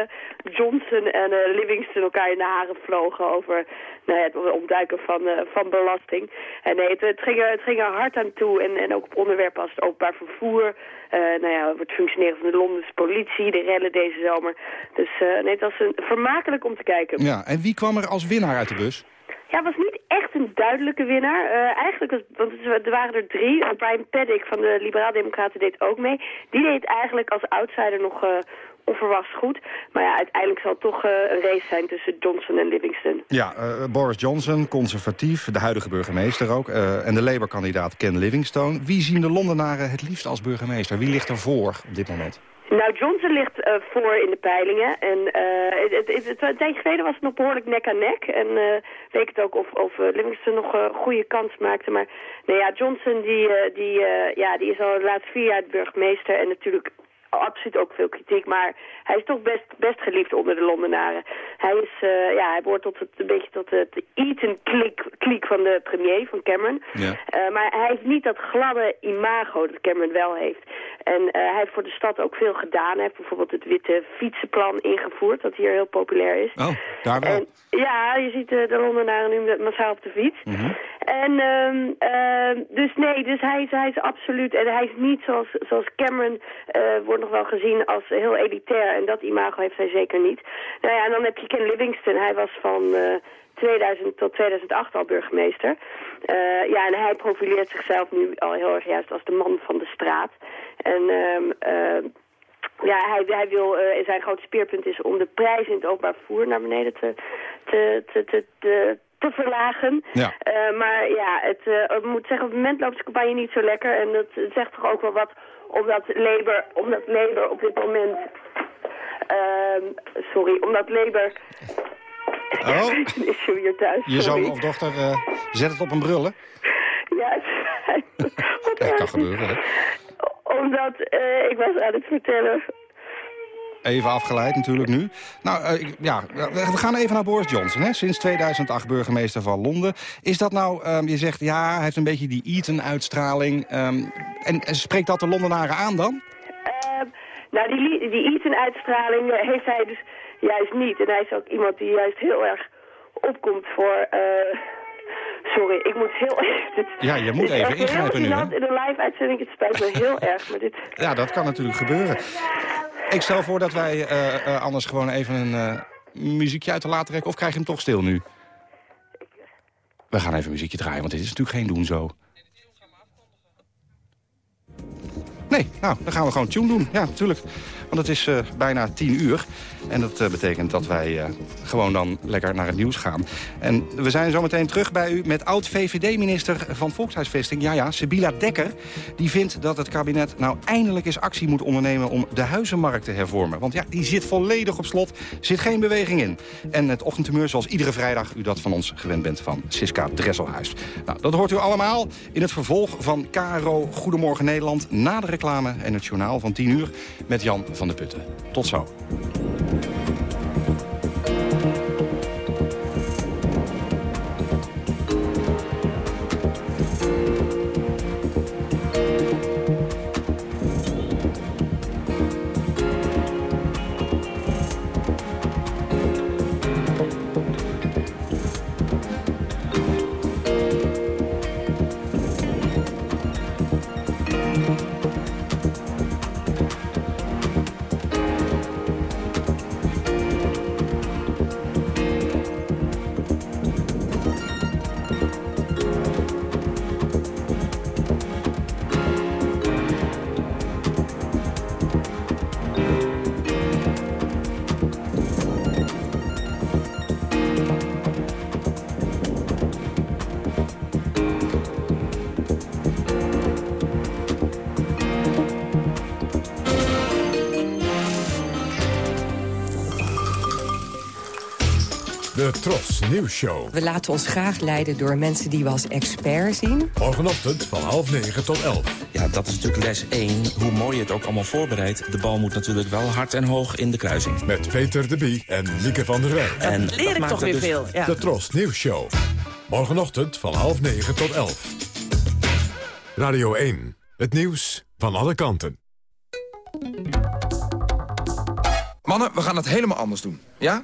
Johnson en uh, Livingston elkaar in de haren vlogen over nou het ontduiken van, van belasting. En nee, het, ging het ging er hard aan toe. En, en ook op onderwerpen als het openbaar vervoer. nou ja, het functioneren van de Londense politie, de rellen deze zomer. Dus nee, het was een, vermakelijk om te kijken. Ja, en wie kwam er als winnaar uit de bus? Ja, was niet echt een duidelijke winnaar. Uh, eigenlijk, was, want er waren er drie. Brian Paddick van de Liberaal-Democraten deed ook mee. Die deed eigenlijk als outsider nog uh, onverwachts goed. Maar ja, uiteindelijk zal het toch een race zijn tussen Johnson en Livingston. Ja, Boris Johnson, conservatief, de huidige burgemeester ook. en de Labour-kandidaat Ken Livingstone. Wie zien de Londenaren het liefst als burgemeester? Wie ligt er voor op dit moment? Nou, Johnson ligt uh, voor in de peilingen. En uh, het, het, het, een tijdje geleden was het nog behoorlijk nek aan nek. En uh, leek het ook of, of Livingston nog een goede kans maakte. Maar nee, ja, Johnson die, die, ja, die is al de laatste vier jaar burgemeester. En natuurlijk absoluut ook veel kritiek, maar hij is toch best, best geliefd onder de Londenaren. Hij, is, uh, ja, hij behoort tot het, een beetje tot het Eton-kliek van de premier, van Cameron. Ja. Uh, maar hij heeft niet dat gladde imago dat Cameron wel heeft. En uh, hij heeft voor de stad ook veel gedaan. Hij heeft bijvoorbeeld het witte fietsenplan ingevoerd, dat hier heel populair is. Oh, daar wel. En, ja, je ziet de Londenaren nu massaal op de fiets. Mm -hmm. En um, dus nee, dus hij is, hij is absoluut, en hij is niet zoals, zoals Cameron wordt nog wel gezien als heel elitair. En dat imago heeft hij zeker niet. Nou ja, en dan heb je Ken Livingston. Hij was van uh, 2000 tot 2008 al burgemeester. Uh, ja, en hij profileert zichzelf nu al heel erg juist als de man van de straat. En um, ja, hij, hij wil, uh, zijn grote speerpunt is om de prijs in het openbaar vervoer naar beneden te, te, te, te, te te verlagen. Ja. Maar ja, het, ik moet zeggen, op het moment loopt de campagne niet zo lekker. En dat zegt toch ook wel wat omdat Labour, omdat Labour op dit moment... Uh, sorry, omdat Labour... Oh. hier thuis. Je zoon of dochter uh, zet het op een brullen? Ja, dat kan gebeuren, hè? Omdat uh, ik was aan het vertellen Even afgeleid natuurlijk nu. Nou, uh, ja, we gaan even naar Boris Johnson. Hè? Sinds 2008 burgemeester van Londen. Is dat nou, um, je zegt, ja, hij heeft een beetje die Eton-uitstraling. Um, en, en, spreekt dat de Londenaren aan dan? Uh, nou, die, die Eton-uitstraling heeft hij dus juist niet. En hij is ook iemand die juist heel erg opkomt voor... Uh, Sorry, ik moet heel even... Ja, je moet even ingrijpen nu, hè? in de live-uitzending, het spijt me heel erg, maar dit... Ja, dat kan natuurlijk gebeuren. Ik stel voor dat wij uh, uh, anders gewoon even een uh, muziekje uit de later trekken. Of krijg je hem toch stil nu? We gaan even een muziekje draaien, want dit is natuurlijk geen doen zo. Nee, nou, dan gaan we gewoon tune doen. Ja, natuurlijk. Want het is uh, bijna tien uur. En dat uh, betekent dat wij uh, gewoon dan lekker naar het nieuws gaan. En we zijn zometeen terug bij u met oud-VVD-minister van Volkshuisvesting. Ja, ja, Sabila Dekker. Die vindt dat het kabinet nou eindelijk eens actie moet ondernemen... om de huizenmarkt te hervormen. Want ja, die zit volledig op slot. zit geen beweging in. En het ochtendtumeur zoals iedere vrijdag u dat van ons gewend bent van Siska Dresselhuis. Nou, dat hoort u allemaal in het vervolg van KRO Goedemorgen Nederland... na de reclame en het journaal van 10 uur met Jan van de Putten. Tot zo. Tros Nieuws Show. We laten ons graag leiden door mensen die we als expert zien. Morgenochtend van half negen tot elf. Ja, dat is natuurlijk les 1. Hoe mooi je het ook allemaal voorbereidt... de bal moet natuurlijk wel hard en hoog in de kruising. Met Peter de Bie en Lieke van der Wij. En leer ik toch weer dus veel. Ja. De Tros Nieuws Show. Morgenochtend van half negen tot elf. Radio 1. Het nieuws van alle kanten. Mannen, we gaan het helemaal anders doen. Ja?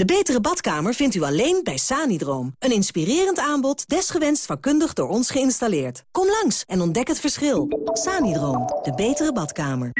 De betere badkamer vindt u alleen bij Sanidroom. Een inspirerend aanbod, desgewenst vakkundig door ons geïnstalleerd. Kom langs en ontdek het verschil. Sanidroom, de betere badkamer.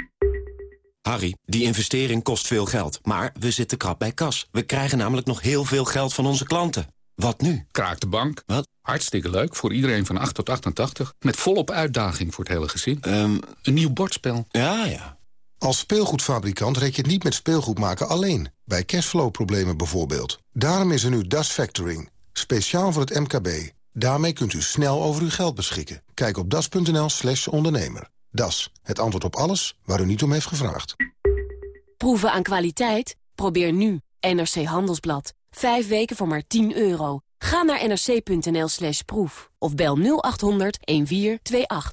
Harry, die investering kost veel geld, maar we zitten krap bij kas. We krijgen namelijk nog heel veel geld van onze klanten. Wat nu? Kraak de bank. Wat? Hartstikke leuk, voor iedereen van 8 tot 88. Met volop uitdaging voor het hele gezin. Um, een nieuw bordspel. Ja, ja. Als speelgoedfabrikant red je het niet met speelgoed maken alleen. Bij cashflow-problemen bijvoorbeeld. Daarom is er nu Das Factoring. Speciaal voor het MKB. Daarmee kunt u snel over uw geld beschikken. Kijk op das.nl slash ondernemer. Das, het antwoord op alles waar u niet om heeft gevraagd. Proeven aan kwaliteit? Probeer nu NRC Handelsblad. Vijf weken voor maar 10 euro. Ga naar nrc.nl slash proef. Of bel 0800 1428.